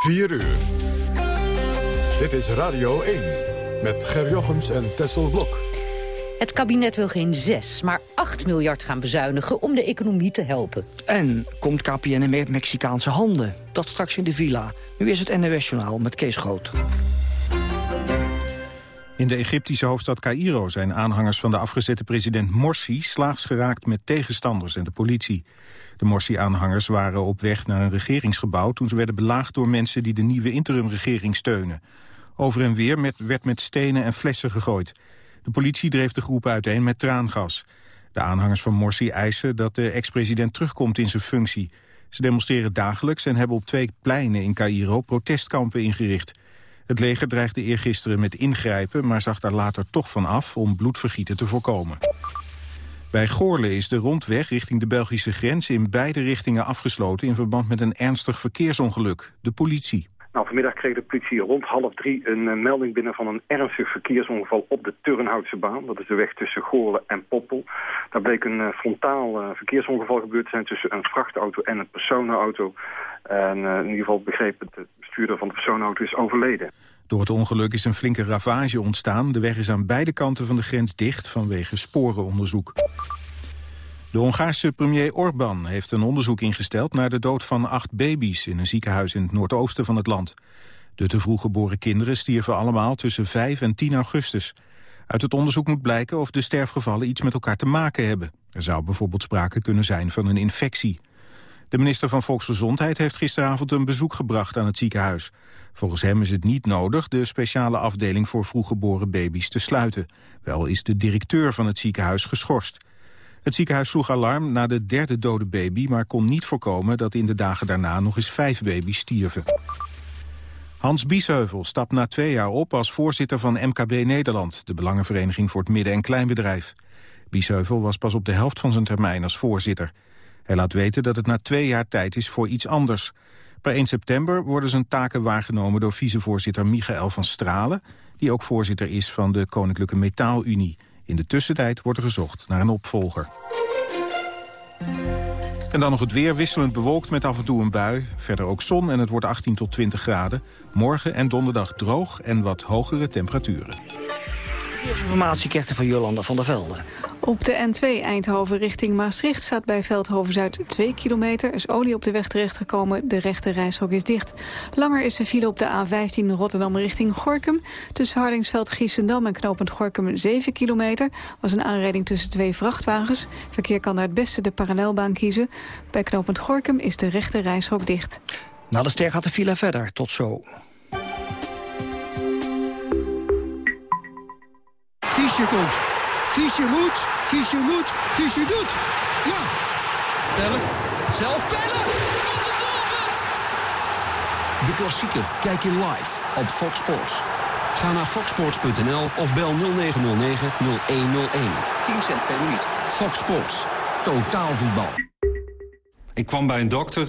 4 uur. Dit is Radio 1 met Ger Jochems en Tessel Blok. Het kabinet wil geen 6, maar 8 miljard gaan bezuinigen om de economie te helpen. En komt KPN in Mexicaanse handen? Dat straks in de villa. Nu is het NOS-journaal met Kees Groot. In de Egyptische hoofdstad Cairo zijn aanhangers van de afgezette president Morsi slaags geraakt met tegenstanders en de politie. De Morsi-aanhangers waren op weg naar een regeringsgebouw toen ze werden belaagd door mensen die de nieuwe interimregering steunen. Over en weer met, werd met stenen en flessen gegooid. De politie dreef de groep uiteen met traangas. De aanhangers van Morsi eisen dat de ex-president terugkomt in zijn functie. Ze demonstreren dagelijks en hebben op twee pleinen in Cairo protestkampen ingericht. Het leger dreigde eergisteren met ingrijpen, maar zag daar later toch van af om bloedvergieten te voorkomen. Bij Goorle is de rondweg richting de Belgische grens in beide richtingen afgesloten in verband met een ernstig verkeersongeluk. De politie. Nou, vanmiddag kreeg de politie rond half drie een uh, melding binnen van een ernstig verkeersongeval op de Turnhoutse baan. Dat is de weg tussen Goorle en Poppel. Daar bleek een uh, frontaal uh, verkeersongeval gebeurd te zijn tussen een vrachtauto en een personenauto. En in ieder geval begreep het de bestuurder van de personenauto is overleden. Door het ongeluk is een flinke ravage ontstaan. De weg is aan beide kanten van de grens dicht vanwege sporenonderzoek. De Hongaarse premier Orbán heeft een onderzoek ingesteld... naar de dood van acht baby's in een ziekenhuis in het noordoosten van het land. De te vroeg geboren kinderen stierven allemaal tussen 5 en 10 augustus. Uit het onderzoek moet blijken of de sterfgevallen iets met elkaar te maken hebben. Er zou bijvoorbeeld sprake kunnen zijn van een infectie. De minister van Volksgezondheid heeft gisteravond een bezoek gebracht aan het ziekenhuis. Volgens hem is het niet nodig de speciale afdeling voor vroeggeboren baby's te sluiten. Wel is de directeur van het ziekenhuis geschorst. Het ziekenhuis sloeg alarm na de derde dode baby... maar kon niet voorkomen dat in de dagen daarna nog eens vijf baby's stierven. Hans Biesheuvel stapt na twee jaar op als voorzitter van MKB Nederland... de Belangenvereniging voor het Midden- en Kleinbedrijf. Biesheuvel was pas op de helft van zijn termijn als voorzitter. Hij laat weten dat het na twee jaar tijd is voor iets anders. Per 1 september worden zijn taken waargenomen door vicevoorzitter Michael van Stralen... die ook voorzitter is van de Koninklijke Metaalunie... In de tussentijd wordt er gezocht naar een opvolger. En dan nog het weer, wisselend bewolkt met af en toe een bui. Verder ook zon en het wordt 18 tot 20 graden. Morgen en donderdag droog en wat hogere temperaturen. Eerste informatie krijgt van Jolanda van der Velde. Op de N2 Eindhoven richting Maastricht staat bij Veldhoven-Zuid 2 kilometer. Er is olie op de weg terechtgekomen, de rechte reishok is dicht. Langer is de file op de A15 Rotterdam richting Gorkum. Tussen Hardingsveld, Giessendam en knooppunt Gorkum 7 kilometer. was een aanrijding tussen twee vrachtwagens. Verkeer kan naar het beste de parallelbaan kiezen. Bij knooppunt Gorkum is de rechte reishok dicht. Na de ster gaat de file verder. Tot zo. Fiesje komt. Fiesje moet, Fiesje moet, Fiesje doet. Ja. Bellen. Zelf bellen. Wat een doelpunt. De klassieker kijk je live op Fox Sports. Ga naar foxsports.nl of bel 0909-0101. 10 cent per minuut. Fox Sports. Totaal voetbal. Ik kwam bij een dokter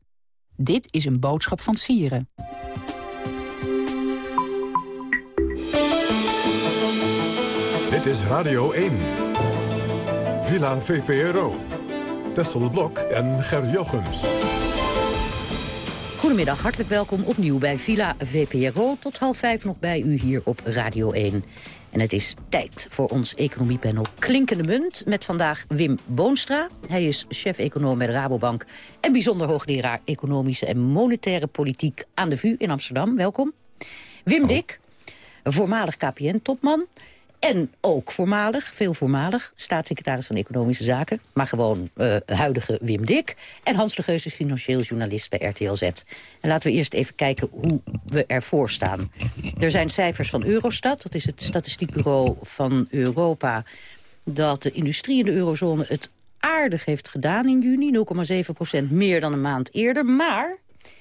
Dit is een boodschap van Sieren. Dit is Radio 1. Villa VPRO. Tessel Blok en Ger Jochems. Goedemiddag, hartelijk welkom opnieuw bij Villa VPRO. Tot half vijf nog bij u hier op Radio 1. En het is tijd voor ons economiepanel Klinkende Munt... met vandaag Wim Boonstra. Hij is chef-econoom bij de Rabobank... en bijzonder hoogleraar Economische en Monetaire Politiek... aan de VU in Amsterdam. Welkom. Wim Dik, voormalig KPN-topman... En ook voormalig, veel voormalig, staatssecretaris van Economische Zaken. Maar gewoon uh, huidige Wim Dik. En Hans de Geus is financieel journalist bij RTL Z. En laten we eerst even kijken hoe we ervoor staan. Er zijn cijfers van Eurostat, dat is het statistiekbureau van Europa... dat de industrie in de eurozone het aardig heeft gedaan in juni. 0,7% meer dan een maand eerder. Maar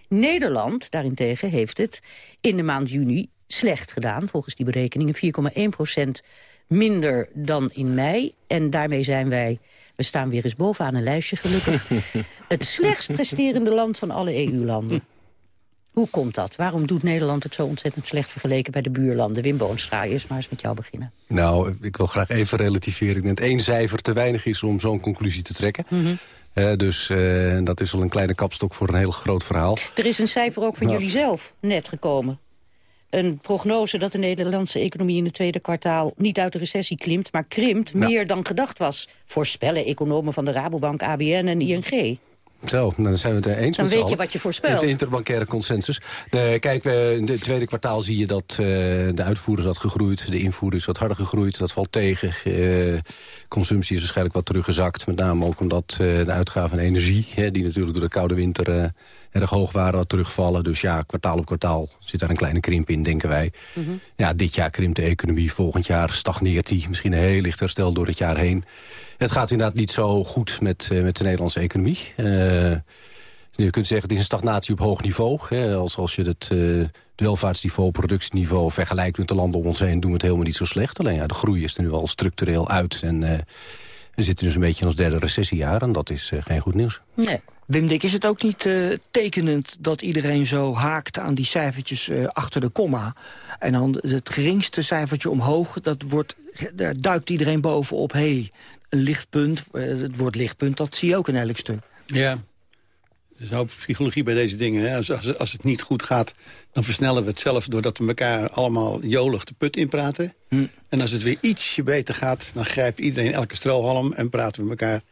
Nederland, daarentegen, heeft het in de maand juni slecht gedaan. Volgens die berekeningen 4,1 procent minder dan in mei. En daarmee zijn wij, we staan weer eens bovenaan een lijstje gelukkig... het slechtst presterende land van alle EU-landen. Hoe komt dat? Waarom doet Nederland het zo ontzettend slecht vergeleken bij de buurlanden? Wim Boonstra, eerst maar eens met jou beginnen. Nou, ik wil graag even relativeren. Ik denk dat één cijfer te weinig is om zo'n conclusie te trekken. Mhm. Eh, dus uh, dat is al een kleine kapstok voor een heel groot verhaal. Er is een cijfer ook van nou. jullie zelf net gekomen. Een prognose dat de Nederlandse economie in het tweede kwartaal... niet uit de recessie klimt, maar krimpt meer dan gedacht was. Voorspellen economen van de Rabobank, ABN en ING. Zo, dan zijn we het eens Dan met weet je wat je voorspelt. De interbankaire consensus. De, kijk, in het tweede kwartaal zie je dat uh, de uitvoer is wat gegroeid. De invoer is wat harder gegroeid. Dat valt tegen. Uh, consumptie is waarschijnlijk wat teruggezakt. Met name ook omdat uh, de uitgaven aan energie... Hè, die natuurlijk door de koude winter erg hoog waren, wat terugvallen. Dus ja, kwartaal op kwartaal zit daar een kleine krimp in, denken wij. Mm -hmm. Ja, dit jaar krimpt de economie. Volgend jaar stagneert die. Misschien een heel licht herstel door het jaar heen. Het gaat inderdaad niet zo goed met, uh, met de Nederlandse economie. Uh, je kunt zeggen, het is een stagnatie op hoog niveau. Hè. Als, als je het uh, welvaartsniveau, productieniveau vergelijkt met de landen om ons heen... doen we het helemaal niet zo slecht. Alleen ja, de groei is er nu al structureel uit. En we zitten dus een beetje in ons derde recessiejaar. En dat is geen goed nieuws. Nee. Wim Dik, is het ook niet uh, tekenend dat iedereen zo haakt aan die cijfertjes uh, achter de komma? En dan het geringste cijfertje omhoog, dat wordt, daar duikt iedereen bovenop. Hé, hey, lichtpunt, uh, het woord lichtpunt, dat zie je ook in elk stuk. Ja, er is een hoop psychologie bij deze dingen. Hè? Als, als, als, het niet goed gaat, dan versnellen we het zelf... doordat we elkaar allemaal jolig de put inpraten. Hm. En als het weer ietsje beter gaat, dan grijpt iedereen elke strohalm... en praten we elkaar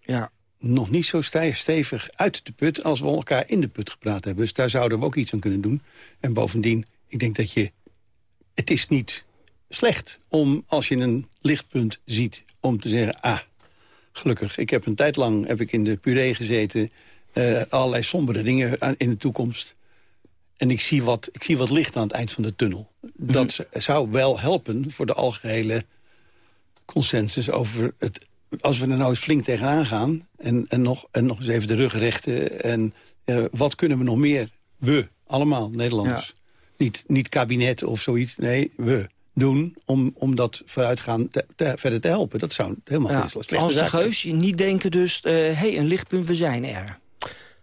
ja. nog niet zo stevig uit de put... als we elkaar in de put gepraat hebben. Dus daar zouden we ook iets aan kunnen doen. En bovendien, ik denk dat je... Het is niet slecht om, als je een lichtpunt ziet... om te zeggen, ah, gelukkig. Ik heb een tijd lang heb ik in de puree gezeten. Uh, allerlei sombere dingen aan, in de toekomst. En ik zie, wat, ik zie wat licht aan het eind van de tunnel. Dat mm. zou wel helpen voor de algehele consensus over het... Als we er nou eens flink tegenaan gaan... en, en, nog, en nog eens even de rug rechten... en uh, wat kunnen we nog meer? We, allemaal, Nederlanders. Ja. Niet, niet kabinet of zoiets, nee, we doen om, om dat vooruitgaan te, te, verder te helpen. Dat zou helemaal ja, geen slechte Als de zaak Geus, niet denken dus, hé, uh, hey, een lichtpunt, we zijn er.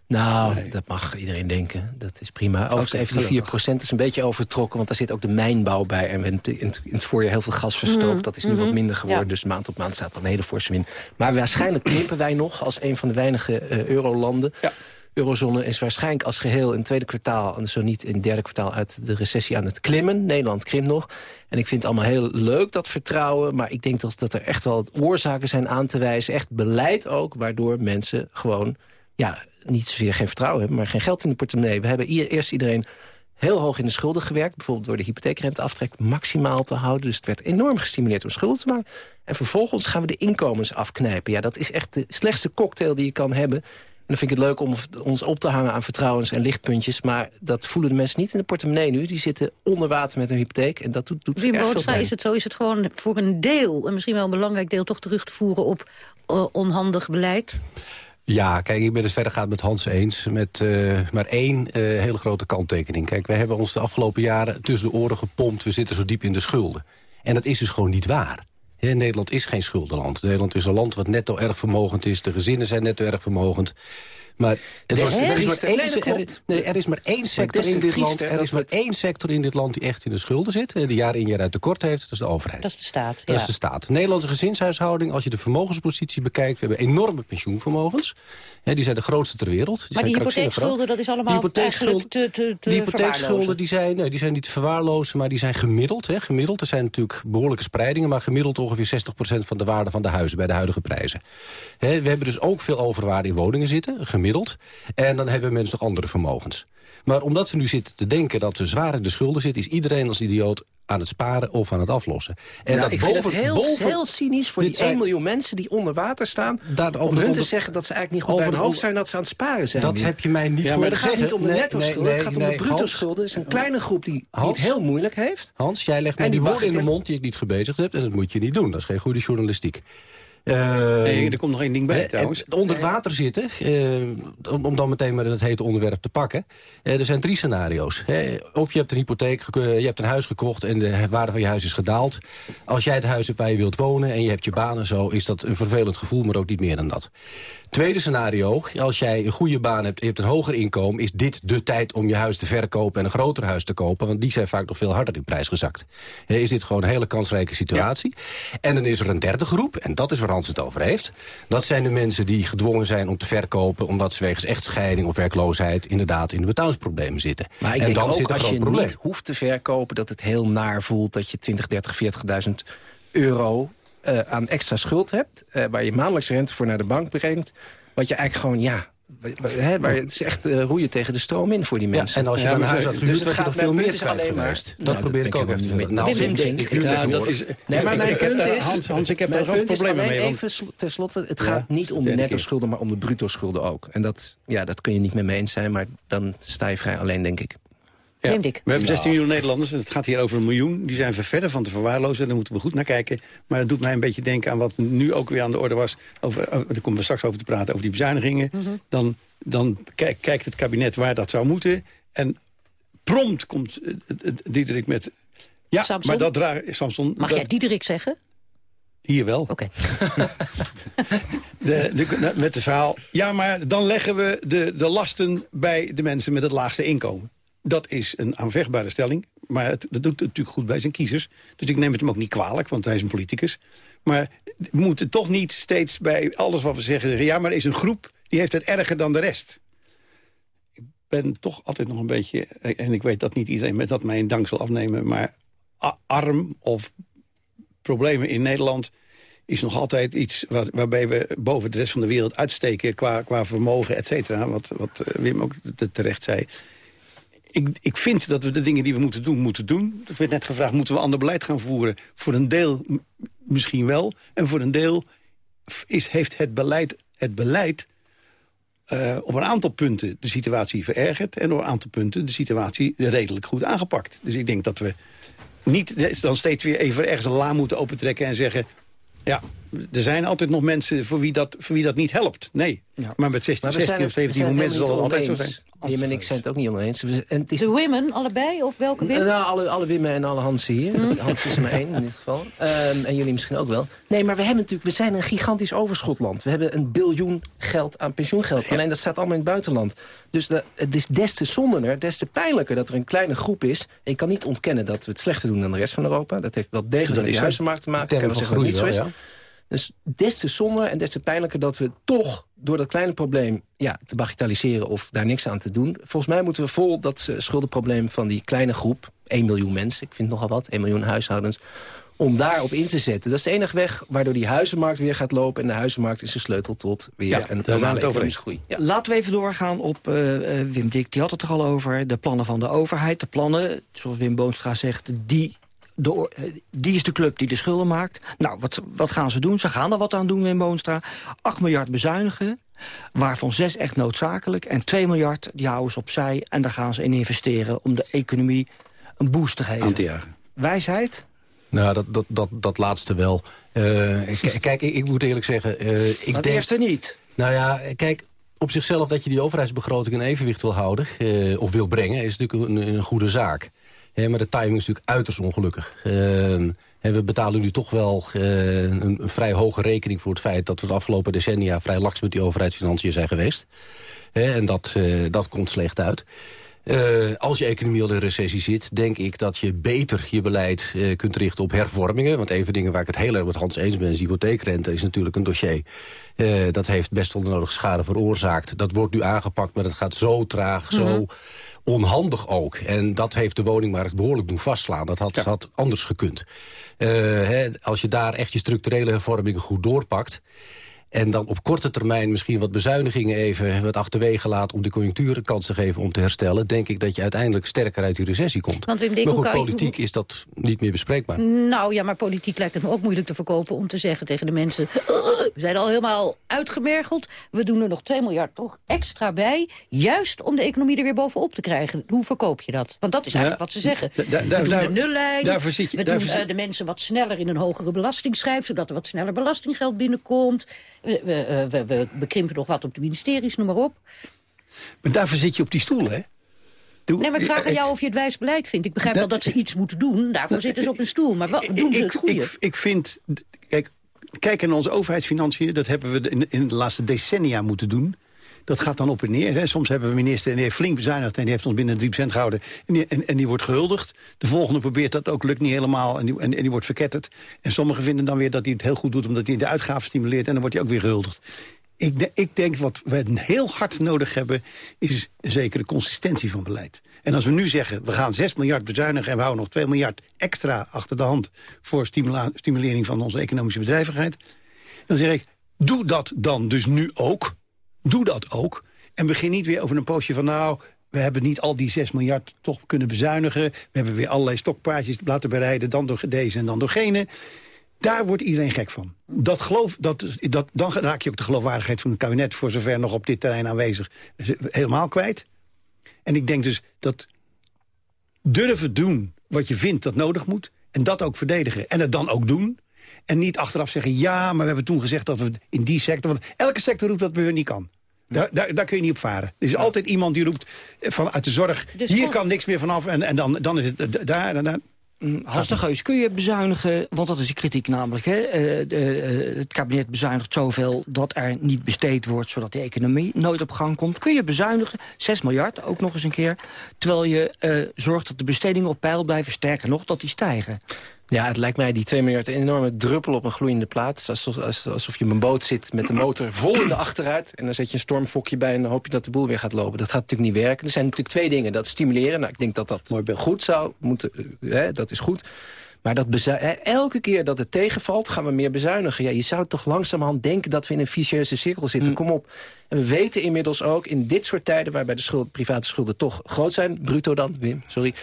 Nou, nee. dat mag iedereen denken. Dat is prima. Overigens even die 4% is een beetje overtrokken... want daar zit ook de mijnbouw bij. En we hebben in het voorjaar heel veel gas verstroopt. Mm -hmm. Dat is nu mm -hmm. wat minder geworden. Ja. Dus maand op maand staat er een hele forse min. Maar waarschijnlijk knippen wij nog als een van de weinige uh, eurolanden... Ja. Eurozone is waarschijnlijk als geheel in het tweede kwartaal... en zo niet in het derde kwartaal uit de recessie aan het klimmen. Nederland krimpt nog. En ik vind het allemaal heel leuk, dat vertrouwen. Maar ik denk dat, dat er echt wel oorzaken zijn aan te wijzen. Echt beleid ook, waardoor mensen gewoon... ja, niet zozeer geen vertrouwen hebben, maar geen geld in de portemonnee. We hebben eerst iedereen heel hoog in de schulden gewerkt. Bijvoorbeeld door de hypotheekrenteaftrek maximaal te houden. Dus het werd enorm gestimuleerd om schulden te maken. En vervolgens gaan we de inkomens afknijpen. Ja, dat is echt de slechtste cocktail die je kan hebben. En dan vind ik het leuk om ons op te hangen aan vertrouwens en lichtpuntjes. Maar dat voelen de mensen niet in de portemonnee nu. Die zitten onder water met een hypotheek. En dat doet, doet Wim erg veel Bootstra, is het zo? Is het gewoon voor een deel, en misschien wel een belangrijk deel... toch terug te voeren op uh, onhandig beleid? Ja, kijk, ik ben het verder gaat met Hans eens. Met uh, maar één uh, hele grote kanttekening. Kijk, wij hebben ons de afgelopen jaren tussen de oren gepompt. We zitten zo diep in de schulden. En dat is dus gewoon niet waar. Nederland is geen schuldenland. Nederland is een land wat netto erg vermogend is. De gezinnen zijn netto erg vermogend. Maar het was, er, is nee, één, nee, er, er is maar één sector in dit land. Er is maar één sector in dit land die echt in de schulden zit. Die jaar in jaar uit tekort heeft. Dat is de overheid. Dat is de staat. Dat ja. is de staat. De Nederlandse gezinshuishouding, als je de vermogenspositie bekijkt... we hebben enorme pensioenvermogens. Die zijn de grootste ter wereld. Die maar die hypotheekschulden, dat is allemaal eigenlijk te, te, te Die hypotheekschulden die zijn, nee, die zijn niet te verwaarlozen, maar die zijn gemiddeld. Hè, gemiddeld. Er zijn natuurlijk behoorlijke spreidingen... maar gemiddeld ongeveer 60% van de waarde van de huizen bij de huidige prijzen. He, we hebben dus ook veel overwaarde in woningen zitten, gemiddeld. En dan hebben mensen nog andere vermogens. Maar omdat we nu zitten te denken dat we zwaar in de schulden zitten... is iedereen als idioot aan het sparen of aan het aflossen. En nou, dat ik boven, vind het heel, boven, heel cynisch voor die 1 miljoen mensen die onder water staan... Daar, om hun te zeggen dat ze eigenlijk niet goed bij hun hoofd zijn... dat ze aan het sparen zijn. Dat heb je mij niet ja, maar het gaat niet om de nee, nee, het gaat om de bruto-schulden. Het is een kleine groep die, Hans, die het heel moeilijk heeft. Hans, jij legt mij die woorden in de mond die ik niet gebezigd heb... en dat moet je niet doen. Dat is geen goede journalistiek. Nee, er komt nog één ding bij trouwens. Onder water zitten, om, om, dan meteen maar het hete onderwerp te pakken. er zijn drie scenario's. of je hebt een hypotheek, je hebt een huis gekocht en de waarde van je huis is gedaald. Als jij het huis hebt waar je wilt wonen en je hebt je baan en zo... is dat een vervelend gevoel, maar ook niet meer dan dat. Tweede scenario, als jij een goede baan hebt, je hebt een hoger inkomen... is dit de tijd om je huis te verkopen en een groter huis te kopen... want die zijn vaak nog veel harder in prijs gezakt. Is dit gewoon een hele kansrijke situatie. En dan is er een derde groep, en dat is waar Hans het over heeft. Dat zijn de mensen die gedwongen zijn om te verkopen... omdat ze wegens echtscheiding of werkloosheid inderdaad in de betalingsproblemen zitten. Maar ik en denk dan ook zit als je probleem. niet hoeft te verkopen... dat het heel naar voelt dat je 20, 30, 40.000 euro uh, aan extra schuld hebt... Uh, waar je maandelijks rente voor naar de bank brengt... wat je eigenlijk gewoon, ja... Hè, maar het is echt uh, roeien tegen de stroom in voor die mensen. Ja, en als je ja, dan een huis had gehuurd, dus had je nog veel meer kwijt geweest. Dat probeer ik ook even te Nou, Wim, denk ik. Ja, dat is, nee, maar mijn punt is... Hans, Hans ik heb daar ook problemen mee. Even tenslotte, het gaat niet om de netto-schulden, maar om de bruto-schulden ook. En dat, ja, dat kun je niet met me eens zijn, maar dan sta je vrij alleen, denk ik. Ja. We hebben 16 miljoen Nederlanders en het gaat hier over een miljoen. Die zijn verder van te verwaarlozen, daar moeten we goed naar kijken. Maar het doet mij een beetje denken aan wat nu ook weer aan de orde was. Over, daar komen we straks over te praten, over die bezuinigingen. Mm -hmm. Dan, dan kijk, kijkt het kabinet waar dat zou moeten. En prompt komt uh, Diederik met... Ja, Samson? maar dat draagt... Samson, Mag dat, jij Diederik zeggen? Hier wel. Oké. Okay. de, de, met het verhaal... Ja, maar dan leggen we de, de lasten bij de mensen met het laagste inkomen. Dat is een aanvechtbare stelling. Maar het, dat doet het natuurlijk goed bij zijn kiezers. Dus ik neem het hem ook niet kwalijk, want hij is een politicus. Maar we moeten toch niet steeds bij alles wat we zeggen... zeggen ja, maar er is een groep die heeft het erger dan de rest. Ik ben toch altijd nog een beetje... en ik weet dat niet iedereen met dat mij een dank zal afnemen... maar arm of problemen in Nederland is nog altijd iets waar, waarbij we boven de rest van de wereld uitsteken... qua, qua vermogen, et cetera, wat, wat Wim ook terecht zei ik, ik vind dat we de dingen die we moeten doen, moeten doen. Er werd net gevraagd, moeten we ander beleid gaan voeren? Voor een deel misschien wel. En voor een deel is, heeft het beleid, het beleid uh, op een aantal punten de situatie verergerd... en op een aantal punten de situatie redelijk goed aangepakt. Dus ik denk dat we niet dan steeds weer even ergens een la moeten opentrekken... en zeggen, ja, er zijn altijd nog mensen voor wie dat, voor wie dat niet helpt. Nee, ja. maar met 16, maar 16 of 17 miljoen mensen zal het altijd zo zijn. Wim en ik zijn het ook niet oneens. En het is... De women, allebei? Of welke Wim? Nou, alle, alle Wimmen en alle Hansen hier. Hm? Hans is er maar één in dit geval. Um, en jullie misschien ook wel. Nee, maar we, hebben natuurlijk, we zijn een gigantisch overschotland. We hebben een biljoen geld aan pensioengeld. Alleen dat staat allemaal in het buitenland. Dus de, het is des te zonderder, des te pijnlijker dat er een kleine groep is. En ik kan niet ontkennen dat we het slechter doen dan de rest van Europa. Dat heeft wel degelijk met de huizenmarkt te maken. Ik kan wel zeggen dat het niet zo is. Ja. Dus des te zonde en des te pijnlijker dat we toch door dat kleine probleem ja, te bagatelliseren of daar niks aan te doen. Volgens mij moeten we vol dat uh, schuldenprobleem van die kleine groep, 1 miljoen mensen, ik vind nogal wat, 1 miljoen huishoudens, om daarop in te zetten. Dat is de enige weg waardoor die huizenmarkt weer gaat lopen... en de huizenmarkt is de sleutel tot weer ja, een normale economische groei. Ja. Laten we even doorgaan op uh, uh, Wim Dik. Die had het er al over, de plannen van de overheid. De plannen, zoals Wim Boonstra zegt, die de, die is de club die de schulden maakt. Nou, wat, wat gaan ze doen? Ze gaan er wat aan doen, Wim Boonstra. 8 miljard bezuinigen, waarvan 6 echt noodzakelijk. En 2 miljard, die houden ze opzij. En daar gaan ze in investeren om de economie een boost te geven. Wijsheid? Nou, dat, dat, dat, dat laatste wel. Uh, kijk, ik, ik, moet eerlijk zeggen... Uh, ik maar denk, eerste niet. Nou ja, kijk, op zichzelf dat je die overheidsbegroting in evenwicht wil houden... Uh, of wil brengen, is natuurlijk een, een goede zaak. Maar de timing is natuurlijk uiterst ongelukkig. En we betalen nu toch wel uh, een, vrij hoge rekening voor het feit... dat we de afgelopen decennia vrij laks met die overheidsfinanciën zijn geweest. En dat, dat komt slecht uit. Uh, als je economie al in recessie zit, denk ik dat je beter je beleid uh, kunt richten op hervormingen. Want een van de dingen waar ik het heel erg met Hans eens ben, is hypotheekrente is natuurlijk een dossier. Uh, dat heeft best wel de nodige schade veroorzaakt. Dat wordt nu aangepakt, maar het gaat zo traag, mm -hmm. zo onhandig ook. En dat heeft de woningmarkt behoorlijk doen vastslaan. Dat had, ja. had anders gekund. Hè, als je daar echt je structurele hervormingen goed doorpakt... en dan op korte termijn misschien wat bezuinigingen even wat achterwege laat... om de conjunctuur een kans te geven om te herstellen... denk ik dat je uiteindelijk sterker uit die recessie komt. Want Wim Dink, maar goed, je- politiek is dat niet meer bespreekbaar. Nou ja, maar politiek lijkt het me ook moeilijk te verkopen... om te zeggen tegen de mensen... we zijn al helemaal uitgemergeld. We doen er nog 2 miljard toch extra bij. Juist om de economie er weer bovenop te krijgen. Hoe verkoop je dat? Want dat is eigenlijk Ja, wat ze zeggen. we daar- doen daar- de nullijn. daarvoor zit je- we doen zit- eh, de mensen wat sneller in een hogere belasting schrijven... zodat er wat sneller belastinggeld binnenkomt. We, we, eh, we, we bekrimpen nog wat op de ministeries, noem maar op. Maar daarvoor zit je op die stoel, hè? Doe- Nee, maar ik vraag aan jou of je het wijs beleid vindt. Ik begrijp wel dat ze iets moeten doen. Daarvoor zitten ze op een stoel. Maar wat doen ze ik, het goede? Ik, ik vind, kijk, kijken naar onze overheidsfinanciën... dat hebben we in, in de laatste decennia moeten doen. Dat gaat dan op en neer. Hè. Soms hebben we een minister en die heeft flink bezuinigd... en die heeft ons binnen 3% gehouden. En die, en, en die wordt gehuldigd. De volgende probeert dat ook, lukt niet helemaal. En die, en, die wordt verketterd. En sommigen vinden dan weer dat hij het heel goed doet... omdat hij de uitgaven stimuleert. En dan wordt hij ook weer gehuldigd. Ik, de- ik denk wat we heel hard nodig hebben... is een zekere consistentie van beleid. En als we nu zeggen, we gaan 6 miljard bezuinigen... en we houden nog 2 miljard extra achter de hand... voor stimulering van onze economische bedrijvigheid... dan zeg ik, doe dat dan dus nu ook. Doe dat ook. En begin niet weer over een poosje van... nou, we hebben niet al die 6 miljard toch kunnen bezuinigen. We hebben weer allerlei stokpaardjes laten bereiden... dan door deze en dan door gene. Daar wordt iedereen gek van. Dat geloof, dat, dat, dan raak je ook de geloofwaardigheid van het kabinet... voor zover nog op dit terrein aanwezig, helemaal kwijt. En ik denk dus dat durven doen wat je vindt dat nodig moet... en dat ook verdedigen en het dan ook doen... en niet achteraf zeggen, ja, maar we hebben toen gezegd... dat we in die sector... want elke sector roept dat bij hun niet kan. Daar, daar, daar kun je niet op varen. Er is altijd iemand die roept vanuit de zorg... Dus hier kan niks meer vanaf en, en dan, dan is het eh, daar en daar. Geus, kun je bezuinigen, want dat is de kritiek namelijk... Hè? eh, de, eh, het kabinet bezuinigt zoveel dat er niet besteed wordt... zodat de economie nooit op gang komt. Kun je bezuinigen, 6 miljard, ook nog eens een keer... terwijl je eh, zorgt dat de bestedingen op peil blijven... sterker nog, dat die stijgen. Ja, het lijkt mij die 2 miljard een enorme druppel op een gloeiende plaat. Alsof, als- alsof je op een boot zit met de motor vol in de achteruit... en dan zet je een stormfokje bij en dan hoop je dat de boel weer gaat lopen. Dat gaat natuurlijk niet werken. Er zijn natuurlijk twee dingen. Dat stimuleren, nou, ik denk dat dat goed zou moeten... eh, hè, dat is goed. Maar dat elke keer dat het tegenvalt, gaan we meer bezuinigen. Ja, je zou toch langzamerhand denken dat we in een vicieuze cirkel zitten. Mm. Kom op. En we weten inmiddels ook, in dit soort tijden... waarbij de schuld, private schulden toch groot zijn... bruto dan, Wim, sorry...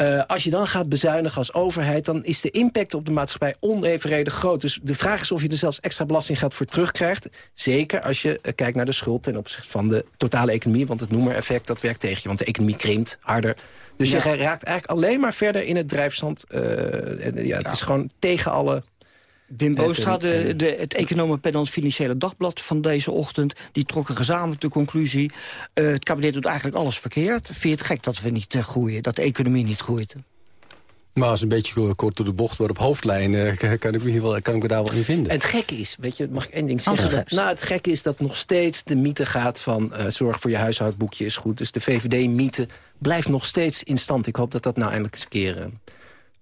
Eh, als je dan gaat bezuinigen als overheid... dan is de impact op de maatschappij onevenredig groot. Dus de vraag is of je er zelfs extra belastinggeld voor terugkrijgt. Zeker als je eh, kijkt naar de schuld ten opzichte van de totale economie. Want het noemereffect, dat werkt tegen je. Want de economie krimpt harder. Dus Ja. je raakt eigenlijk alleen maar verder in het drijfstand. eh, ja, het is gewoon tegen alle... Wim Eh, Boostra, ten- de, de, het het Financiële Dagblad van deze ochtend... die trokken gezamenlijk de conclusie... eh, het kabinet doet eigenlijk alles verkeerd. Vind je het gek dat we niet eh, groeien, dat de economie niet groeit? Maar als een beetje kort door de bocht, maar op hoofdlijn eh, kan, ik me wel, kan ik me daar wel in vinden. En het gekke is, weet je, mag ik één ding zeggen? Nou, het gekke is dat nog steeds de mythe gaat van... eh, zorg voor je huishoudboekje is goed. Dus de VVD-mythe blijft nog steeds in stand. Ik hoop dat dat nou eindelijk eens een keer eh,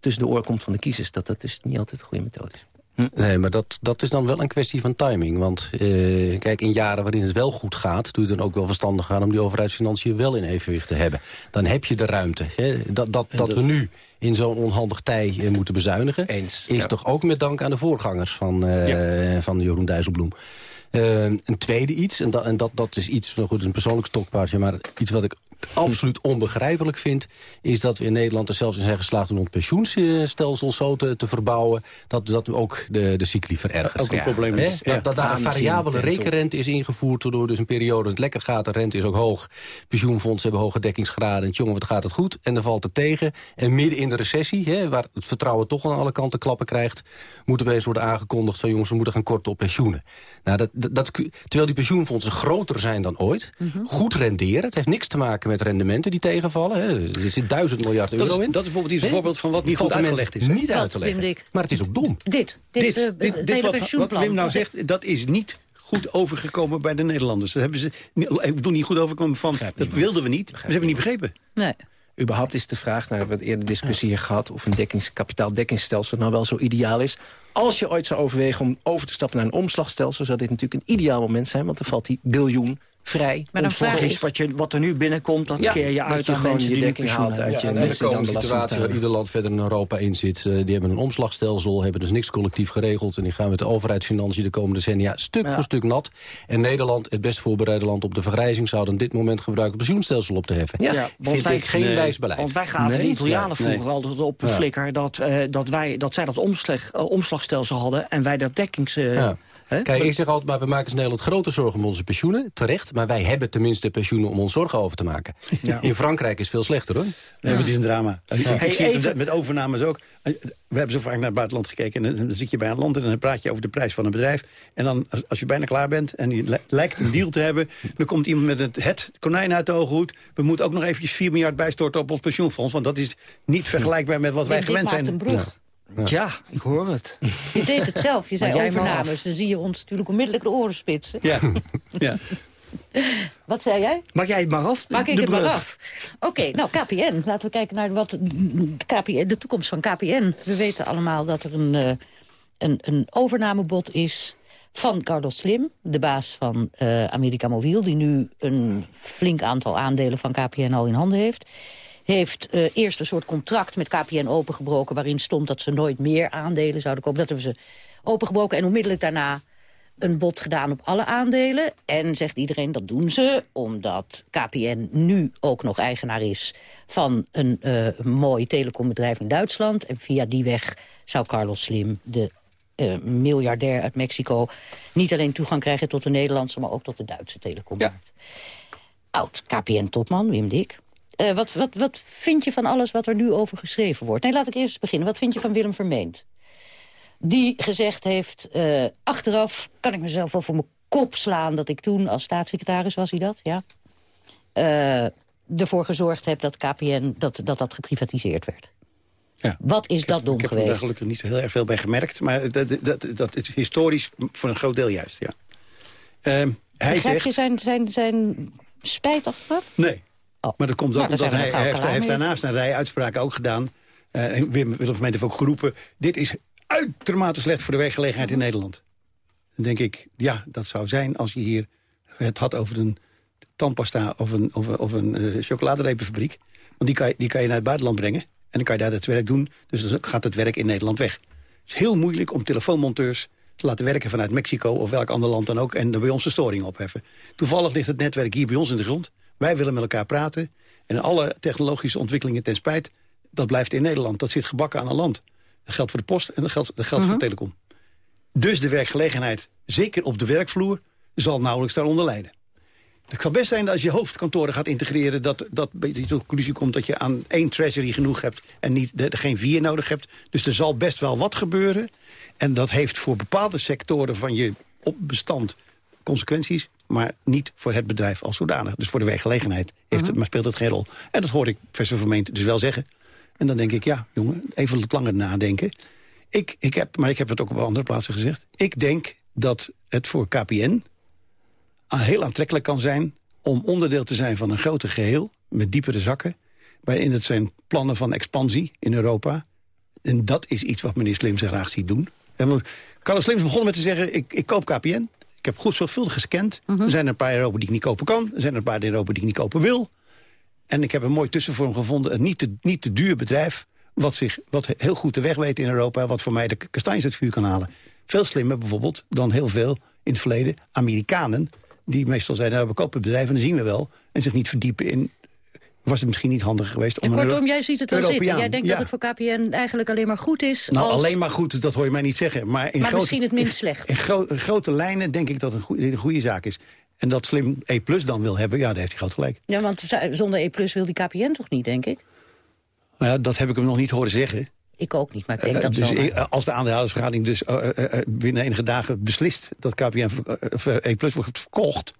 tussen de oren komt van de kiezers. Dat dat dus niet altijd een goede methode is. Nee, maar dat, dat is dan wel een kwestie van timing. Want eh, kijk, in jaren waarin het wel goed gaat... doe je dan ook wel verstandig aan om die overheidsfinanciën wel in evenwicht te hebben. Dan heb je de ruimte. Hè? Dat, dat, dat we nu in zo'n onhandig tij eh, moeten bezuinigen... Eens, is ja. toch ook met dank aan de voorgangers van, eh, van Jeroen Dijsselbloem. Een tweede iets, en, dat, en dat, dat is iets, nou goed, een persoonlijk stokpaardje... maar iets wat ik absoluut onbegrijpelijk vind... is dat we in Nederland er zelfs in zijn geslaagd... om het pensioenstelsel zo te, te verbouwen... dat, dat we ook de, de cycli verergert. Ook een Ja. probleem Hè? is. Dat, dat daar een variabele rekenrente is ingevoerd... waardoor dus een periode het lekker gaat, de rente is ook hoog. Pensioenfondsen hebben hoge dekkingsgraden. En jongen, wat gaat het goed? En dan valt het tegen. En midden in de recessie, hè, waar het vertrouwen toch aan alle kanten klappen krijgt... moet opeens worden aangekondigd van jongens, we moeten gaan korten op pensioenen. Nou, dat, dat, dat- terwijl die pensioenfondsen groter zijn dan ooit, goed renderen. Het heeft niks te maken met rendementen die tegenvallen. Hè. Er zit duizend miljard euro Dat is, in. dat is bijvoorbeeld iets, een voorbeeld van wat niet goed uitgelegd is. hè? Niet uit te leggen. Maar het is ook dom. Dit, dit, Dit, eh, dit, wat, wat pensioenplan. Wim nou zegt, dat is niet goed overgekomen bij de Nederlanders. Dat hebben ze, ik bedoel niet goed overgekomen van, dat wilden we niet. Dat hebben we niet begrepen. Nee. Überhaupt is de vraag, nou, we hebben eerder discussie hier gehad... of een dekkings, kapitaaldekkingsstelsel nou wel zo ideaal is. Als je ooit zou overwegen om over te stappen naar een omslagstelsel... zou dit natuurlijk een ideaal moment zijn, want dan valt die biljoen vrij. Maar dan vraag is wat, je, wat er nu binnenkomt, dat Ja, keer je uit je aan gewoon mensen je die dekking haalt uit je- Ja, de dan komende situatie waar ieder land verder in Europa in zit... eh, die hebben een omslagstelsel, hebben dus niks collectief geregeld... en die gaan met de overheidsfinanciën de komende decennia stuk Ja. voor stuk nat. En Nederland, het best voorbereide land op de vergrijzing... zou dan dit moment gebruiken het pensioenstelsel op te heffen. Ja, Ja, want Vind wij- ik geen nee. wijs beleid. Want wij gaven Nee? de Italianen Nee. vroeger altijd op flikker... Dat, eh, dat, wij, dat zij dat omslag, eh, omslagstelsel hadden en wij dat dekkings... eh? Kijk, ik zeg altijd, maar we maken als Nederland grote zorgen om onze pensioenen. Terecht, maar wij hebben tenminste pensioenen om ons zorgen over te maken. Ja. In Frankrijk is het veel slechter, hoor. Nee, maar het is een drama. Ik, ik Hey, zie het met overnames ook. We hebben zo vaak naar het buitenland gekeken. En dan, zit je bij een land en dan praat je over de prijs van een bedrijf. En dan, als, als je bijna klaar bent en je li- lijkt een deal te hebben... dan komt iemand met het, het konijn uit de ogen hoed. We moeten ook nog eventjes 4 miljard bijstorten op ons pensioenfonds. Want dat is niet vergelijkbaar met wat wij gewend zijn. een brug. Ja, ik hoor het. Je deed het zelf. Je zei Maar overnames. Dan zie je ons natuurlijk onmiddellijk de oren spitsen. Ja, ja. Wat zei jij? Maak jij het maar af? Maak ik de het maar af. Oké, nou KPN. Laten we kijken naar wat KPN, de toekomst van KPN. We weten allemaal dat er een, eh, een, een overnamebod is van Carlos Slim, de baas van eh America Mobiel... die nu een flink aantal aandelen van KPN al in handen heeft. Heeft eh, eerst een soort contract met KPN opengebroken... waarin stond dat ze nooit meer aandelen zouden kopen. Dat hebben ze opengebroken en onmiddellijk daarna een bod gedaan op alle aandelen. En zegt iedereen dat doen ze omdat KPN nu ook nog eigenaar is... van een eh, mooi telecombedrijf in Duitsland. En via die weg zou Carlos Slim, de eh, miljardair uit Mexico... niet alleen toegang krijgen tot de Nederlandse... maar ook tot de Duitse telecommarkt. Oud KPN-topman, Wim Dik. Eh, wat, wat, wat vind je van alles wat er nu over geschreven wordt? Nee, laat ik eerst beginnen. Wat vind je van Willem Vermeend? die gezegd heeft... eh, achteraf kan ik mezelf wel voor mijn kop slaan... dat ik toen als staatssecretaris, was hij dat, ja... eh, ervoor gezorgd heb dat KPN dat, dat, dat geprivatiseerd werd. Ja. Wat is dat dom Ik heb er daar geweest? gelukkig niet zo heel erg veel bij gemerkt. Maar dat, dat, dat is historisch voor een groot deel juist, ja. Ehm, hij Begrijp zegt... je zijn, zijn, zijn spijt achteraf? Nee. Oh. Maar dat komt Nou, ook dan omdat hij, heeft, hij daarnaast een rij uitspraken ook gedaan. Eh, en Wim Willem heeft ook geroepen... dit is uitermate slecht voor de werkgelegenheid in Nederland. Dan denk ik, ja, dat zou zijn als je hier het had over een tandpasta... of een, of of een eh, chocoladerepenfabriek. Want die kan, je, die kan je naar het buitenland brengen. En dan kan je daar het werk doen. Dus dan gaat het werk in Nederland weg. Het is heel moeilijk om telefoonmonteurs te laten werken vanuit Mexico... of welk ander land dan ook, en dan bij ons de storing opheffen. Toevallig ligt het netwerk hier bij ons in de grond. Wij willen met elkaar praten. En alle technologische ontwikkelingen ten spijt... dat blijft in Nederland. Dat zit gebakken aan een land. Dat geldt voor de post en dat geldt, dat geldt voor de telecom. Dus de werkgelegenheid, zeker op de werkvloer... zal nauwelijks daaronder lijden. Het kan best zijn dat als je hoofdkantoren gaat integreren... dat, dat je tot de conclusie komt dat je aan één treasury genoeg hebt... en niet, de, geen vier nodig hebt. Dus er zal best wel wat gebeuren. En dat heeft voor bepaalde sectoren van je op bestand consequenties... maar niet voor het bedrijf als zodanig. Dus voor de werkgelegenheid heeft het, maar speelt het geen rol. En dat hoor ik professor Vermeend dus wel zeggen. En dan denk ik, ja, jongen, even wat langer nadenken. Ik, ik heb, maar ik heb het ook op andere plaatsen gezegd. Ik denk dat het voor KPN aan- heel aantrekkelijk kan zijn... om onderdeel te zijn van een groter geheel met diepere zakken... waarin het zijn plannen van expansie in Europa. En dat is iets wat meneer Slim zich graag ziet doen. En Carlos Slim is begonnen met te zeggen... ik, ik koop KPN, ik heb goed zorgvuldig gescand. Er zijn er een paar in Europa die ik niet kopen kan. Er zijn er een paar in Europa die ik niet kopen wil. En ik heb een mooi tussenvorm gevonden. Een niet te, niet te duur bedrijf wat, zich, wat heel goed de weg weet in Europa... wat voor mij de kastanjes uit het vuur kan halen. Veel slimmer bijvoorbeeld dan heel veel in het verleden Amerikanen... die meestal zeiden, nou, we kopen bedrijven en dan zien we wel... en zich niet verdiepen in... was het misschien niet handig geweest om En kortom, jij ziet het wel Europeaan. zitten. Jij denkt Ja. dat het voor KPN eigenlijk alleen maar goed is. Nou, als... alleen maar goed, dat hoor je mij niet zeggen. Maar, in Maar grote, misschien het minst slecht. In, gro- in grote lijnen denk ik dat het een goede, een goede zaak is. En dat Slim E Plus dan wil hebben, ja, daar heeft hij groot gelijk. Ja, want zonder E Plus wil die KPN toch niet, denk ik? Nou ja, dat heb ik hem nog niet horen zeggen. Ik ook niet, maar ik denk Eh, dat dus wel. ik- als de aandeelhoudersvergadering dus eh, eh, binnen enige dagen beslist... dat KPN E Plus wordt verkocht...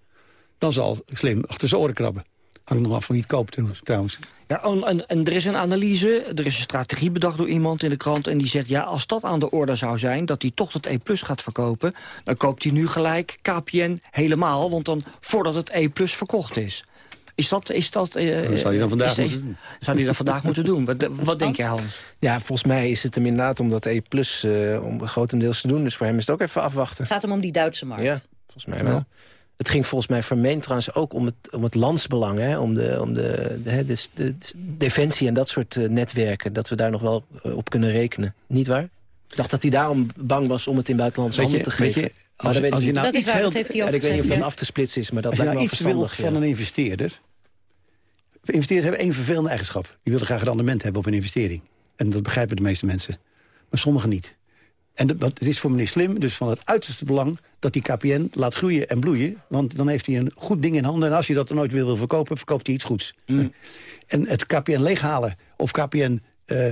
dan zal Slim achter zijn oren krabben. Hangt nog af van wie het koopt trouwens. Ja, en, en, er is een analyse, er is een strategie bedacht door iemand in de krant... en die zegt, ja, als dat aan de orde zou zijn... dat hij toch dat E-Plus gaat verkopen... dan koopt hij nu gelijk KPN helemaal... want dan voordat het E-Plus verkocht is. Is dat... Is dat eh, Dat zou hij dan vandaag is moeten doen. Zou hij dat vandaag moeten doen? Wat, wat denk jij, Hans? Ja, volgens mij is het hem inderdaad om dat E Plus eh, om grotendeels te doen. Dus voor hem is het ook even afwachten. Het gaat hem om die Duitse markt. Ja, volgens mij wel. Het ging volgens mij vermeend trouwens ook om het, om het landsbelang. Hè? Om, de, om de, de, de, de defensie en dat soort uh, netwerken. Dat we daar nog wel uh, op kunnen rekenen. Niet waar? Ik dacht dat hij daarom bang was om het in buitenlandse handen te geven. Je, als, maar als je nou dat is waar, dat heeft hij ook ja, Ik weet niet of dat af te splitsen is, maar dat als lijkt me nou iets wil van een investeerder... Investeerders hebben één vervelende eigenschap. Die willen graag rendement hebben op een investering. En dat begrijpen de meeste mensen. Maar sommigen niet. En dat, het is voor meneer Slim dus van het uiterste belang... dat die KPN laat groeien en bloeien. Want dan heeft hij een goed ding in handen. En als hij dat er nooit weer wil verkopen, verkoopt hij iets goeds. Mm. En het KPN leeghalen of KPN... Uh,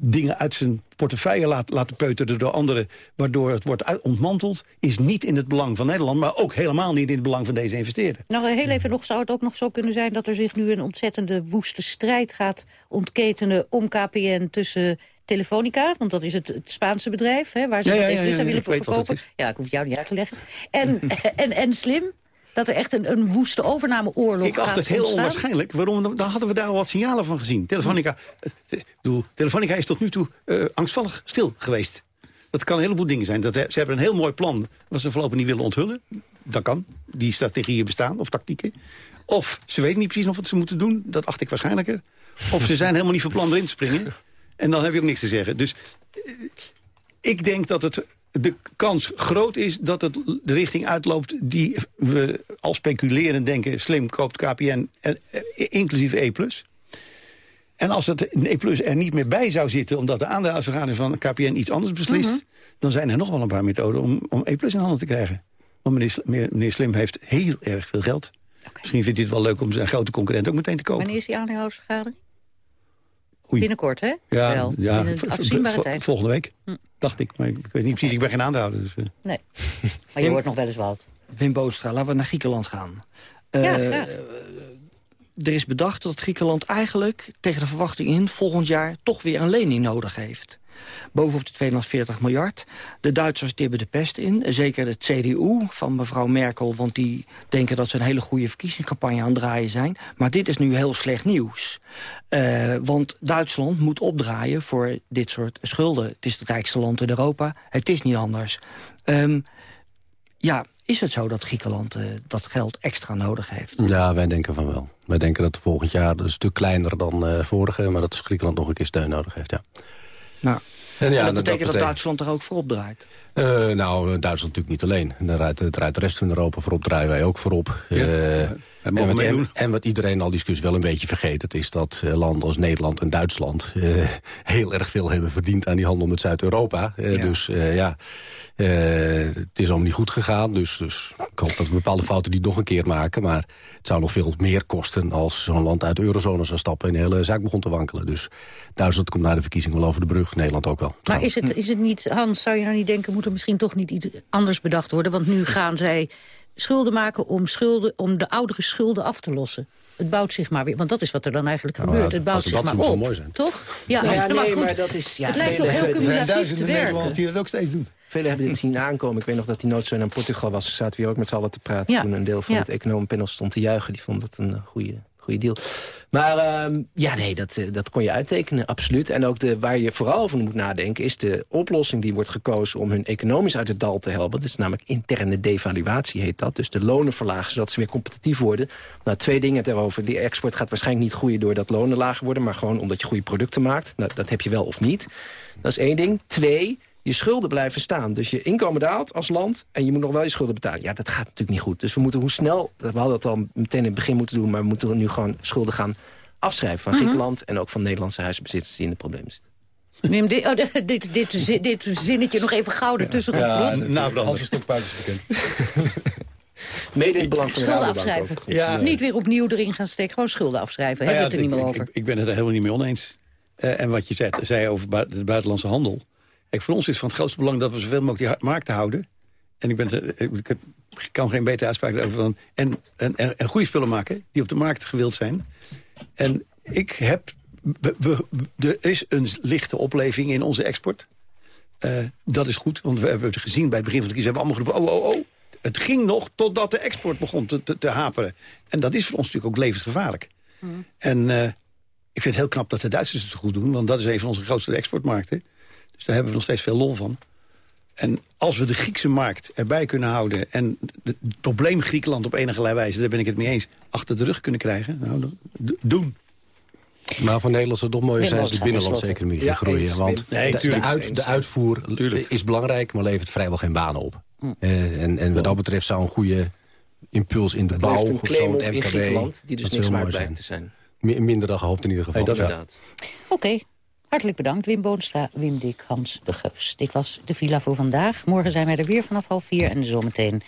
dingen uit zijn portefeuille laat, laten peuteren door anderen... waardoor het wordt ontmanteld, is niet in het belang van Nederland... maar ook helemaal niet in het belang van deze investeerder. Nou, heel even nog, zou het ook nog zo kunnen zijn... dat er zich nu een ontzettende woeste strijd gaat ontketenen... om KPN tussen Telefonica, want dat is het, het Spaanse bedrijf... Hè, waar ze ja, ja, ja, willen verkopen. Ja, ik hoef jou niet uit te leggen. En, en, en Slim, dat er echt een, een woeste overnameoorlog Ik acht gaat het heel ontstaan. onwaarschijnlijk. Waarom? Dan hadden we daar al wat signalen van gezien. Telefonica, eh, bedoel, Telefonica is tot nu toe uh, angstvallig stil geweest. Dat kan een heleboel dingen zijn. Dat, ze hebben een heel mooi plan wat ze voorlopig niet willen onthullen. Dat kan. Die strategieën bestaan, of tactieken. Of ze weten niet precies nog wat ze moeten doen. Dat acht ik waarschijnlijker. Of ze zijn helemaal niet van plan erin te springen. En dan heb je ook niks te zeggen. Dus uh, ik denk dat het de kans groot is dat het de richting uitloopt... die we al speculeren denken, slim koopt KPN, en, inclusief E+. En als het E Plus er niet meer bij zou zitten... omdat de aandeelhoudersvergadering van KPN iets anders beslist... Mm -hmm. dan zijn er nog wel een paar methoden om, om E Plus in handen te krijgen. Want meneer, meneer Slim heeft heel erg veel geld. Okay. Misschien vindt hij het wel leuk om zijn grote concurrent ook meteen te kopen. Wanneer is die aandeelhoudersvergadering? Oei. Binnenkort, hè? Ja, Wel, ja in een afzienbare tijd. volgende week, hm. dacht ik. Maar ik weet niet precies, ik ben geen aandeelhouder. Dus, uh. Nee, maar je hoort nog wel eens wat. Wim Boostra, laten we naar Griekenland gaan. Ja, uh, graag. Er is bedacht dat Griekenland eigenlijk tegen de verwachting in... volgend jaar toch weer een lening nodig heeft. Bovenop de 240 miljard. De Duitsers tibben de pest in. Zeker de CDU van mevrouw Merkel. Want die denken dat ze een hele goede verkiezingscampagne aan het draaien zijn. Maar dit is nu heel slecht nieuws. Uh, want Duitsland moet opdraaien voor dit soort schulden. Het is het rijkste land in Europa. Het is niet anders. Um, ja, is het zo dat Griekenland uh, dat geld extra nodig heeft? Ja, wij denken van wel. Wij denken dat volgend jaar een stuk kleiner dan uh, vorige... maar dat Griekenland nog een keer steun nodig heeft, ja. Nou, en ja, en dat betekent dat, betekent... Duitsland er ook voor opdraait? Uh, nou, Duitsland natuurlijk niet alleen. Daar rijdt de rest van Europa voorop, draaien wij ook voorop. Ja, uh, en, wat, en, en, wat iedereen al discussie wel een beetje vergeet... het is dat uh, landen als Nederland en Duitsland... heel erg veel hebben verdiend aan die handel met Zuid-Europa. Ja. Dus ja, het is allemaal niet goed gegaan. Dus, dus ik hoop dat we bepaalde fouten die nog een keer maken. Maar het zou nog veel meer kosten als zo'n land uit de eurozone zou stappen... en de hele zaak begon te wankelen. Dus Duitsland komt na de verkiezing wel over de brug. Nederland ook wel. Maar is het, is het niet, Hans, zou je nou niet denken... moet er misschien toch niet iets anders bedacht worden? Want nu gaan zij schulden maken om, schulden, om de oudere schulden af te lossen. Het bouwt zich maar weer, want dat is wat er dan eigenlijk Nou, gebeurt. Het bouwt zich maar op, mooi zijn. toch? Ja, Nou ja, maar nee, goed, maar dat is... Ja, het lijkt toch heel cumulatief te werken. die dat ook steeds doen. Velen hebben dit zien aankomen. Ik weet nog dat die noodsteun naar Portugal was. Ze zaten weer ook met z'n allen te praten. Ja. Toen een deel van Ja. het economenpanel stond te juichen. Die vond het een eh, goede, goede deal. Maar ehm, ja, nee, dat, eh, dat kon je uittekenen, absoluut. En ook de, waar je vooral over moet nadenken... is de oplossing die wordt gekozen om hun economisch uit het dal te helpen. Dat is namelijk interne devaluatie, heet dat. Dus de lonen verlagen, zodat ze weer competitief worden. Nou, twee dingen daarover. Die export gaat waarschijnlijk niet groeien doordat lonen lager worden... maar gewoon omdat je goede producten maakt. Nou, dat heb je wel of niet. Dat is één ding. Twee, je schulden blijven staan. Dus je inkomen daalt als land en je moet nog wel je schulden betalen. Ja, dat gaat natuurlijk niet goed. Dus we moeten hoe snel, we hadden het al meteen in het begin moeten doen... maar we moeten nu gewoon schulden gaan afschrijven van Griekenland... en ook van Nederlandse huisbezitters die in de problemen zitten. Neem dit, oh, dit, dit, dit, zi- dit zinnetje nog even gouden tussen Ja, ja, nabrander. Stokpaard is bekend. Mede in het belang van de Schulden afschrijven. Ja. Niet weer opnieuw erin gaan steken, gewoon schulden afschrijven. Nou Hebben we ja, het er niet meer ik, over. Ik, ik ben het er helemaal niet mee oneens. Eh, en wat je zei, zei over bui- de buitenlandse handel. Kijk, voor ons is het van het grootste belang dat we zoveel mogelijk die markten houden. En ik, ben eh, ik kan geen betere uitspraak over dan. En, en, en, goede spullen maken die op de markt gewild zijn. En ik heb. we- we- er is een lichte opleving in onze export. Eh, dat is goed, want we hebben het gezien bij het begin van de crisis. hebben we allemaal geroepen, oh, oh, oh. Het ging nog totdat de export begon te, te, te haperen. En dat is voor ons natuurlijk ook levensgevaarlijk. En eh, ik vind het heel knap dat de Duitsers het zo goed doen. Want dat is een van onze grootste exportmarkten. Dus daar hebben we nog steeds veel lol van. En als we de Griekse markt erbij kunnen houden... en het probleem Griekenland op enige wijze, daar ben ik het mee eens... achter de rug kunnen krijgen, nou, doen. Maar voor Nederland zou het nog mooier zijn als de binnenlandse economie ja, groeien. Want nee, de, de, uit, de, uitvoer is belangrijk, maar levert vrijwel geen banen op. Uh, en, en wat dat betreft zou een goede impuls in de het bouw... een claim op in Griekenland, die dus niks waard blijkt te zijn. Minder dan gehoopt in ieder geval. Hey, inderdaad. Oké. Okay. Hartelijk bedankt, Wim Boonstra, Wim Dik, Hans de Geus. Dit was de Villa voor vandaag. Morgen zijn wij er weer vanaf half vier en zometeen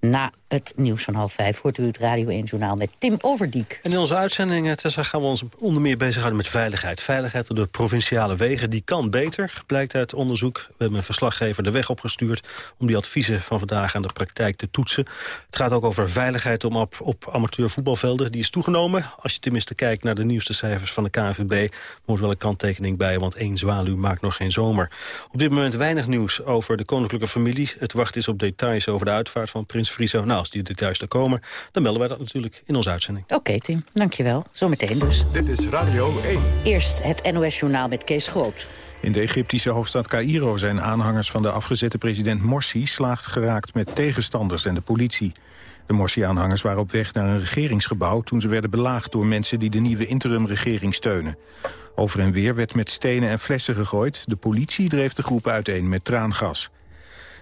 na het nieuws van half vijf hoort u het Radio 1 Journaal met Tim Overdiek. En in onze uitzending, Tessa, gaan we ons onder meer bezighouden met veiligheid. Veiligheid op de provinciale wegen, die kan beter, blijkt uit onderzoek. We hebben een verslaggever de weg opgestuurd om die adviezen van vandaag aan de praktijk te toetsen. Het gaat ook over veiligheid op, op amateurvoetbalvelden. Die is toegenomen. Als je tenminste kijkt naar de nieuwste cijfers van de KNVB... moet wel een kanttekening bij, want één zwaluw maakt nog geen zomer. Op dit moment weinig nieuws over de koninklijke familie. Het wacht is op details over de uitvaart van prins Friso. Nou, als die details er komen, dan melden wij dat natuurlijk in onze uitzending. Oké, Tim. Dankjewel. Zometeen dus. Dit is Radio 1. Eerst het NOS-journaal met Kees Groot. In de Egyptische hoofdstad Cairo zijn aanhangers van de afgezette president Morsi... slaagd geraakt met tegenstanders en de politie. De Morsi-aanhangers waren op weg naar een regeringsgebouw... toen ze werden belaagd door mensen die de nieuwe interimregering steunen. Over en weer werd met stenen en flessen gegooid. De politie dreef de groep uiteen met traangas.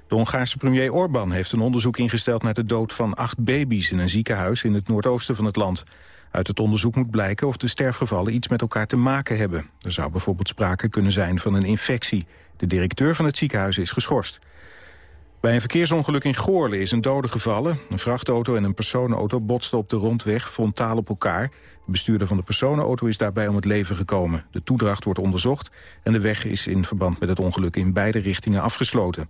De Hongaarse premier Orbán heeft een onderzoek ingesteld naar de dood van acht baby's in een ziekenhuis in het noordoosten van het land. Uit het onderzoek moet blijken of de sterfgevallen iets met elkaar te maken hebben. Er zou bijvoorbeeld sprake kunnen zijn van een infectie. De directeur van het ziekenhuis is geschorst. Bij een verkeersongeluk in Goorle is een dode gevallen. Een vrachtauto en een personenauto botsten op de rondweg frontaal op elkaar. De bestuurder van de personenauto is daarbij om het leven gekomen. De toedracht wordt onderzocht en de weg is in verband met het ongeluk in beide richtingen afgesloten.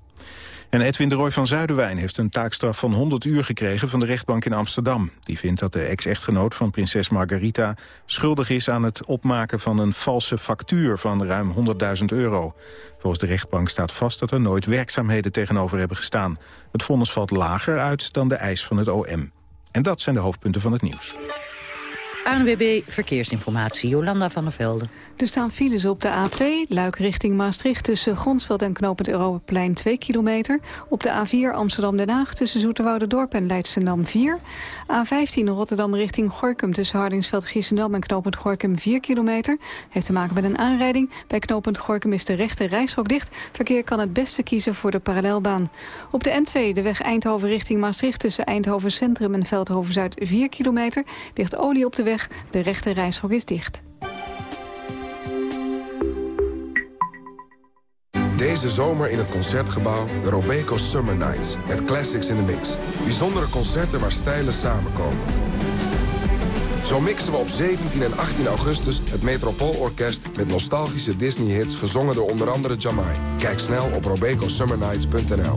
En Edwin de Roy van Zuiderwijn heeft een taakstraf van 100 uur gekregen van de rechtbank in Amsterdam. Die vindt dat de ex-echtgenoot van prinses Margarita schuldig is aan het opmaken van een valse factuur van ruim 100.000 euro. Volgens de rechtbank staat vast dat er nooit werkzaamheden tegenover hebben gestaan. Het vonnis valt lager uit dan de eis van het OM. En dat zijn de hoofdpunten van het nieuws. ANWB Verkeersinformatie, Jolanda van der Velde. Er staan files op de A2, Luik richting Maastricht... tussen Gronsveld en Knopend Europaplein 2 kilometer. Op de A4 Amsterdam-Den Haag tussen Dorp en Leidschendam 4. A15 Rotterdam richting Gorkum tussen Hardingsveld, Giessendam en Knopend Gorkum 4 kilometer. Heeft te maken met een aanrijding. Bij Knopend Gorkum is de rechte reishok dicht. Verkeer kan het beste kiezen voor de parallelbaan. Op de N2 de weg Eindhoven richting Maastricht tussen Eindhoven Centrum en Veldhoven-Zuid 4 kilometer. Ligt olie op de weg. De rechte reishok is dicht. Deze zomer in het Concertgebouw de Robeco Summer Nights. Met classics in the mix. Bijzondere concerten waar stijlen samenkomen. Zo mixen we op 17 en 18 augustus het Metropoolorkest... met nostalgische Disney-hits gezongen door onder andere Jamai. Kijk snel op robecosummernights.nl.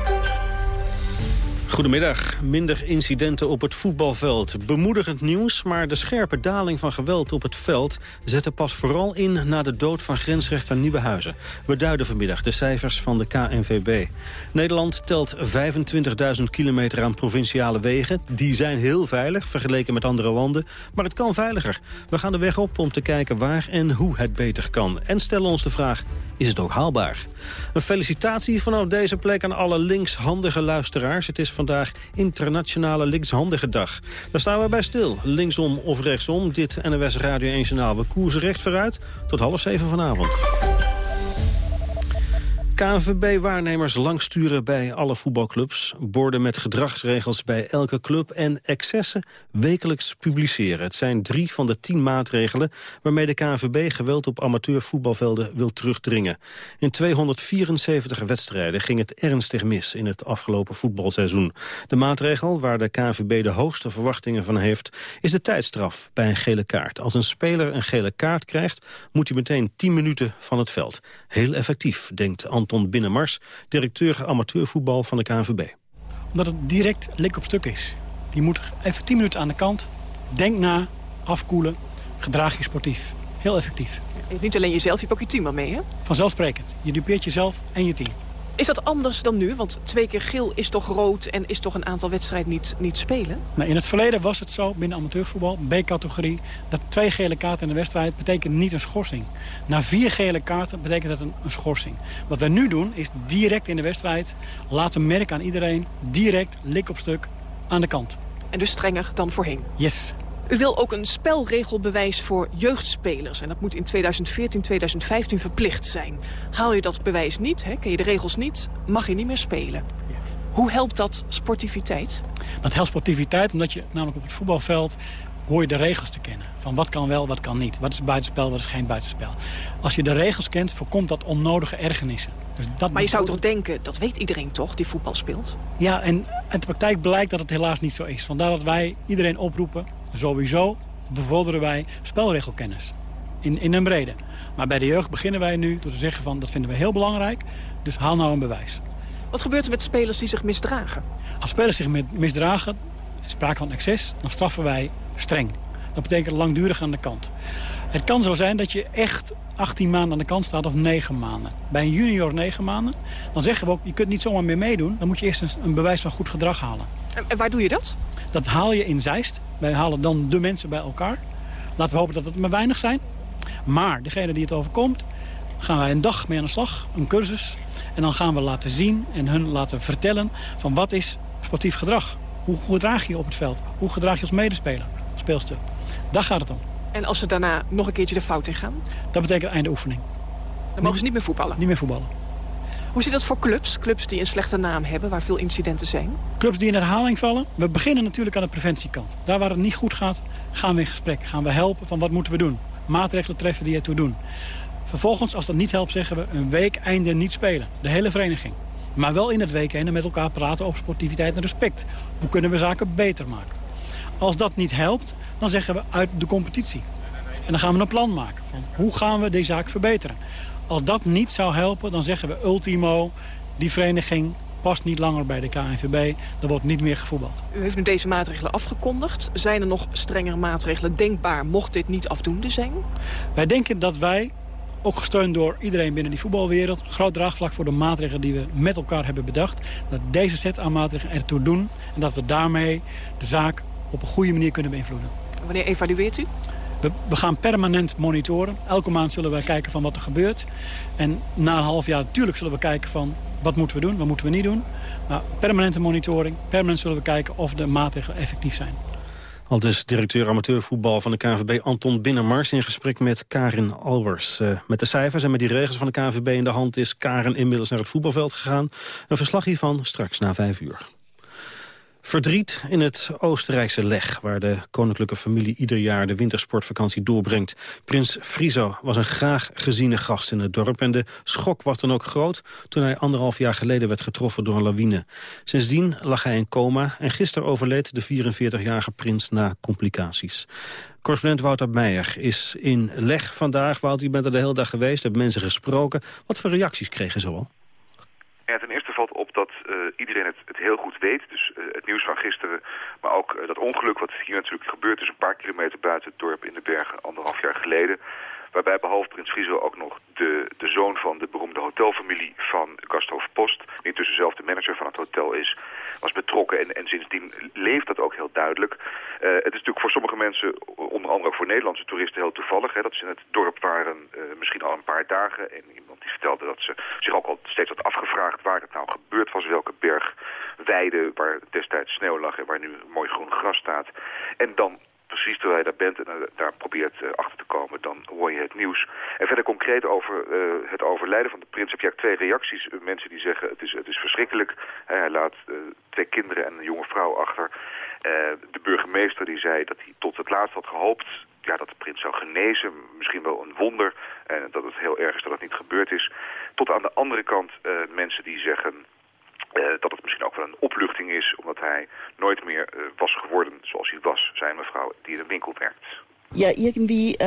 Goedemiddag. Minder incidenten op het voetbalveld. Bemoedigend nieuws, maar de scherpe daling van geweld op het veld... zette pas vooral in na de dood van grensrechter Nieuwenhuizen. We duiden vanmiddag de cijfers van de KNVB. Nederland telt 25.000 kilometer aan provinciale wegen. Die zijn heel veilig, vergeleken met andere landen. Maar het kan veiliger. We gaan de weg op om te kijken waar en hoe het beter kan. En stellen ons de vraag, is het ook haalbaar? Een felicitatie vanaf deze plek aan alle linkshandige luisteraars. Het is vandaag Internationale Linkshandige Dag. Daar staan we bij stil. Linksom of rechtsom, dit NOS Radio 1 Journaal. We koersen recht vooruit tot half zeven vanavond. KNVB-waarnemers langsturen bij alle voetbalclubs... borden met gedragsregels bij elke club... en excessen wekelijks publiceren. Het zijn drie van de tien maatregelen... waarmee de KNVB geweld op amateurvoetbalvelden wil terugdringen. In 274 wedstrijden ging het ernstig mis in het afgelopen voetbalseizoen. De maatregel waar de KNVB de hoogste verwachtingen van heeft... is de tijdstraf bij een gele kaart. Als een speler een gele kaart krijgt... moet hij meteen 10 minuten van het veld. Heel effectief, denkt Anton Anton Binnenmars, directeur amateurvoetbal van de KNVB. Omdat het direct lik op stuk is. Je moet even 10 minuten aan de kant, denk na, afkoelen, gedraag je sportief. Heel effectief. Niet alleen jezelf, je hebt ook je team al mee, hè? Vanzelfsprekend. Je dupeert jezelf en je team. Is dat anders dan nu? Want twee keer geel is toch rood en is toch een aantal wedstrijden niet, niet spelen? Nou, in het verleden was het zo, binnen amateurvoetbal, B-categorie... dat twee gele kaarten in de wedstrijd betekent niet een schorsing. Na vier gele kaarten betekent dat een, een schorsing. Wat we nu doen, is direct in de wedstrijd laten merken aan iedereen... direct, lik op stuk, aan de kant. En dus strenger dan voorheen? Yes. U wil ook een spelregelbewijs voor jeugdspelers. En dat moet in 2014, 2015 verplicht zijn. Haal je dat bewijs niet, hè, ken je de regels niet, mag je niet meer spelen. Hoe helpt dat sportiviteit? Dat helpt sportiviteit omdat je namelijk op het voetbalveld hoor je de regels te kennen. Van wat kan wel, wat kan niet. Wat is buitenspel, wat is geen buitenspel. Als je de regels kent, voorkomt dat onnodige ergernissen. Dus dat maar je zou toch denken, dat weet iedereen toch, die voetbal speelt? Ja, en in de praktijk blijkt dat het helaas niet zo is. Vandaar dat wij iedereen oproepen Sowieso bevorderen wij spelregelkennis. In, in een brede. Maar bij de jeugd beginnen wij nu door te zeggen van dat vinden we heel belangrijk. Dus haal nou een bewijs. Wat gebeurt er met spelers die zich misdragen? Als spelers zich misdragen, sprake van excess, dan straffen wij streng. Dat betekent langdurig aan de kant. Het kan zo zijn dat je echt 18 maanden aan de kant staat of 9 maanden. Bij een junior 9 maanden, dan zeggen we ook, je kunt niet zomaar meer meedoen. Dan moet je eerst een, een bewijs van goed gedrag halen. En, en waar doe je dat? Dat haal je in Zeist. Wij halen dan de mensen bij elkaar. Laten we hopen dat het maar weinig zijn. Maar degene die het overkomt, gaan wij een dag mee aan de slag. Een cursus. En dan gaan we laten zien en hun laten vertellen van wat is sportief gedrag. Hoe gedraag je je op het veld? Hoe gedraag je als medespeler, speelster? Daar gaat het om. En als ze daarna nog een keertje de fout in gaan? Dat betekent einde oefening. Dan mogen ze niet meer voetballen? Niet meer voetballen. Hoe zit dat voor clubs? Clubs die een slechte naam hebben, waar veel incidenten zijn? Clubs die in herhaling vallen? We beginnen natuurlijk aan de preventiekant. Daar waar het niet goed gaat, gaan we in gesprek. Gaan we helpen van wat moeten we doen. Maatregelen treffen die ertoe doen. Vervolgens, als dat niet helpt, zeggen we een week einde niet spelen. De hele vereniging. Maar wel in het week einde met elkaar praten over sportiviteit en respect. Hoe kunnen we zaken beter maken? Als dat niet helpt, dan zeggen we uit de competitie. En dan gaan we een plan maken van hoe gaan we deze zaak verbeteren. Als dat niet zou helpen, dan zeggen we ultimo... die vereniging past niet langer bij de KNVB. Er wordt niet meer gevoetbald. U heeft nu deze maatregelen afgekondigd. Zijn er nog strengere maatregelen denkbaar mocht dit niet afdoende zijn? Wij denken dat wij, ook gesteund door iedereen binnen die voetbalwereld... groot draagvlak voor de maatregelen die we met elkaar hebben bedacht... dat deze set aan maatregelen ertoe doen... en dat we daarmee de zaak op een goede manier kunnen beïnvloeden. Wanneer evalueert u? We, gaan permanent monitoren. Elke maand zullen we kijken van wat er gebeurt. En na een half jaar natuurlijk zullen we kijken van wat moeten we doen, wat moeten we niet doen. Maar permanente monitoring, permanent zullen we kijken of de maatregelen effectief zijn. Al dus directeur amateurvoetbal van de KNVB Anton Binnenmars... in gesprek met Karin Albers. Uh, met de cijfers en met die regels van de KNVB in de hand... is Karin inmiddels naar het voetbalveld gegaan. Een verslag hiervan straks na vijf uur. Verdriet in het Oostenrijkse Leg, waar de koninklijke familie ieder jaar de wintersportvakantie doorbrengt. Prins Friso was een graag geziene gast in het dorp en de schok was dan ook groot toen hij anderhalf jaar geleden werd getroffen door een lawine. Sindsdien lag hij in coma en gisteren overleed de 44-jarige prins na complicaties. Correspondent Wouter Meijer is in Leg vandaag. Wouter, je bent er de hele dag geweest, hebt mensen gesproken. Wat voor reacties kregen ze al eerste valt op dat uh, iedereen het, het, heel goed weet. Dus uh, het nieuws van gisteren, maar ook uh, dat ongeluk wat hier natuurlijk gebeurd is... een paar kilometer buiten het dorp in de bergen anderhalf jaar geleden... Waarbij behalve Prins Friso ook nog de, de zoon van de beroemde hotelfamilie van Gasthof Post... die intussen zelf de manager van het hotel is, was betrokken. En, en sindsdien leeft dat ook heel duidelijk. Uh, het is natuurlijk voor sommige mensen, onder andere voor Nederlandse toeristen, heel toevallig. Hè, dat ze in het dorp waren misschien al een paar dagen. En die vertelde dat ze zich ook al steeds had afgevraagd waar het nou gebeurd was. Welke berg, weide waar destijds sneeuw lag en waar nu mooi groen gras staat. En dan precies terwijl je daar bent en daar probeert achter te komen, dan hoor je het nieuws. En verder concreet over het overlijden van de prins heb je eigenlijk twee reacties. mensen die zeggen het is, het is verschrikkelijk. hij laat twee kinderen en een jonge vrouw achter. de burgemeester die zei dat hij tot het laatst had gehoopt ja, dat de prins zou genezen. Misschien wel een wonder. En dat het heel erg is dat het niet gebeurd is. Tot aan de andere kant uh, mensen die zeggen... Uh, dat het misschien ook wel een opluchting is... omdat hij nooit meer uh, was geworden zoals hij was. Zijn mevrouw die in een winkel werkt. Ja, irgendwie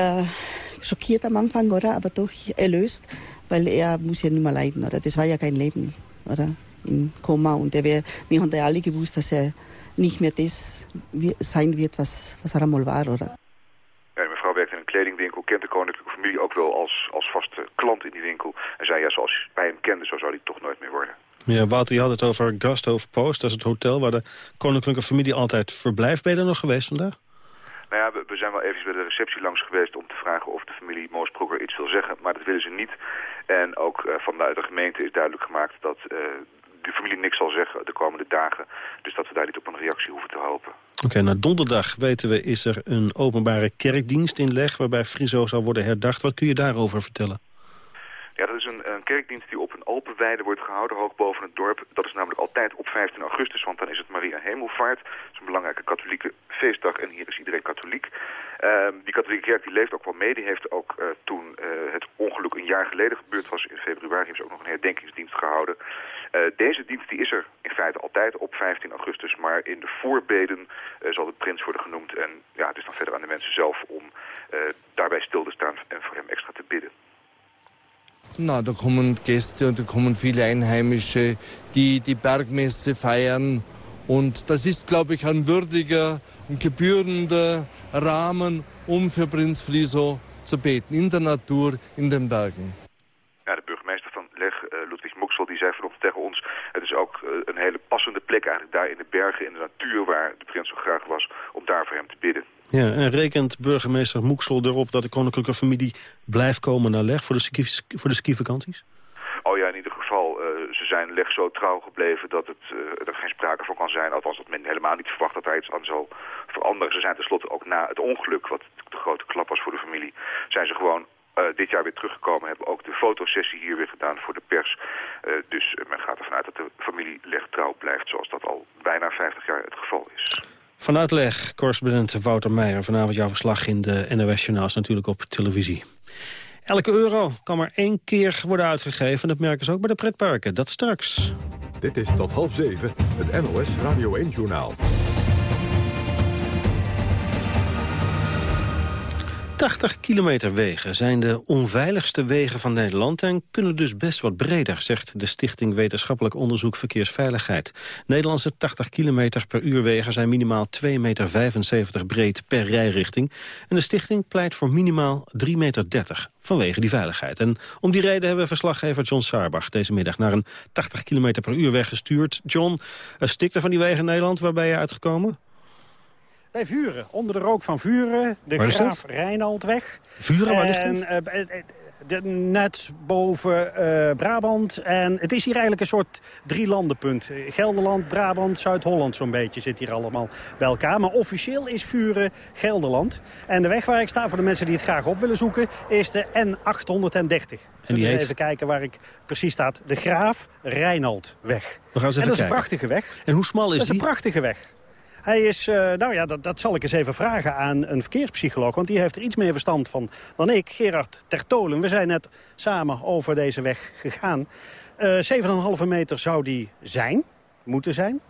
schockiert am Anfang, oder? Aber doch erlöst, weil er muss ja nicht mehr leiden, oder? Das war ja kein Leben, oder? Im Koma. Und er wär, wir haben ja alle gewusst, dass er nicht mehr das sein wird, was, was er einmal war, oder? Kledingwinkel, kent de koninklijke familie ook wel als, als vaste klant in die winkel. En zei, ja, zoals wij hem kenden, zo zou hij toch nooit meer worden. Ja, Wouter, je had het over Gasthof Post. Dat is het hotel waar de koninklijke familie altijd verblijft. Ben je er nog geweest vandaag? Nou ja, we, zijn wel even bij de receptie langs geweest om te vragen of de familie Moosbroeker iets wil zeggen. Maar dat willen ze niet. En ook uh, vanuit de gemeente is duidelijk gemaakt dat uh, de familie niks zal zeggen de komende dagen. Dus dat we daar niet op een reactie hoeven te hopen. Oké, okay, donderdag weten we is er een openbare kerkdienst in Leg... waarbij Friso zal worden herdacht. Wat kun je daarover vertellen? Ja, dat is een, een, kerkdienst die op een Alpenweide wordt gehouden, hoog boven het dorp. Dat is namelijk altijd op 15 augustus, want dan is het Maria Hemelvaart. Dat is een belangrijke katholieke feestdag en hier is iedereen katholiek. Uh, die katholieke kerk die leeft ook wel mee. Die heeft ook uh, toen uh, het ongeluk een jaar geleden gebeurd was, in februari, heeft ze ook nog een herdenkingsdienst gehouden. Uh, deze dienst die is er in feite altijd op 15 augustus, maar in de voorbeden zal de prins worden genoemd. En ja, het is dan verder aan de mensen zelf om daarbij stil te staan en voor hem extra te bidden. Na, da kommen Gäste und da kommen viele Einheimische, die die Bergmesse feiern. Und das ist, glaube ich, ein würdiger und gebührender Rahmen, um für Prinz Friso zu beten, in der Natur, in den Bergen. Ja, de burgemeester van Leg, uh, Ludwig Moksel, die zei vanochtend tegen ons... het is ook uh, een hele passende plek eigenlijk daar in de bergen, in de natuur... waar de prins zo graag was, om daar voor hem te bidden. Ja, en rekent burgemeester Moeksel erop dat de koninklijke familie blijft komen naar Leg voor de, ski, voor de skivakanties? Oh ja, in ieder geval, uh, ze zijn Leg zo trouw gebleven dat het, uh, er geen sprake van kan zijn. Althans, dat men helemaal niet verwacht dat daar iets aan zal veranderen. Ze zijn tenslotte ook na het ongeluk, wat de grote klap was voor de familie, zijn ze gewoon uh, dit jaar weer teruggekomen. Hebben ook de fotosessie hier weer gedaan voor de pers. Uh, dus men gaat ervan uit dat de familie Leg trouw blijft zoals dat al bijna 50 jaar het geval is. Vanuit Leg, correspondent Wouter Meijer. Vanavond jouw verslag in de NOS Journaals natuurlijk op televisie. Elke euro kan maar één keer worden uitgegeven. Dat merken ze ook bij de pretparken. Dat straks. Dit is tot half zeven, het NOS Radio 1-journaal. 80 kilometer wegen zijn de onveiligste wegen van Nederland... en kunnen dus best wat breder, zegt de Stichting Wetenschappelijk Onderzoek Verkeersveiligheid. Nederlandse 80 kilometer per uur wegen zijn minimaal 2,75 meter breed per rijrichting. En de stichting pleit voor minimaal 3,30 meter vanwege die veiligheid. En om die reden hebben verslaggever John Saarbach deze middag... naar een 80 kilometer per uur weg gestuurd. John, stikte van die wegen Nederland, waar ben je uitgekomen? Bij Vuren, onder de rook van Vuren, de Graaf Rijnaldweg. Vuren, waar ligt het? Uh, de, net boven uh, Brabant. En het is hier eigenlijk een soort drie landenpunt. Gelderland, Brabant, Zuid-Holland zo'n beetje zit hier allemaal bij elkaar. Maar officieel is Vuren Gelderland. En de weg waar ik sta, voor de mensen die het graag op willen zoeken... is de N830. En die heet... even kijken waar ik precies staat. De Graaf Rijnaldweg. We gaan eens even en dat is een prachtige weg. En hoe smal is die? Dat is een prachtige weg. Hij is, uh, nou ja, dat, dat zal ik eens even vragen aan een verkeerspsycholoog. Want die heeft er iets meer verstand van dan ik, Gerard Tertolen. We zijn net samen over deze weg gegaan. Uh, 7,5 meter zou die zijn, moeten zijn.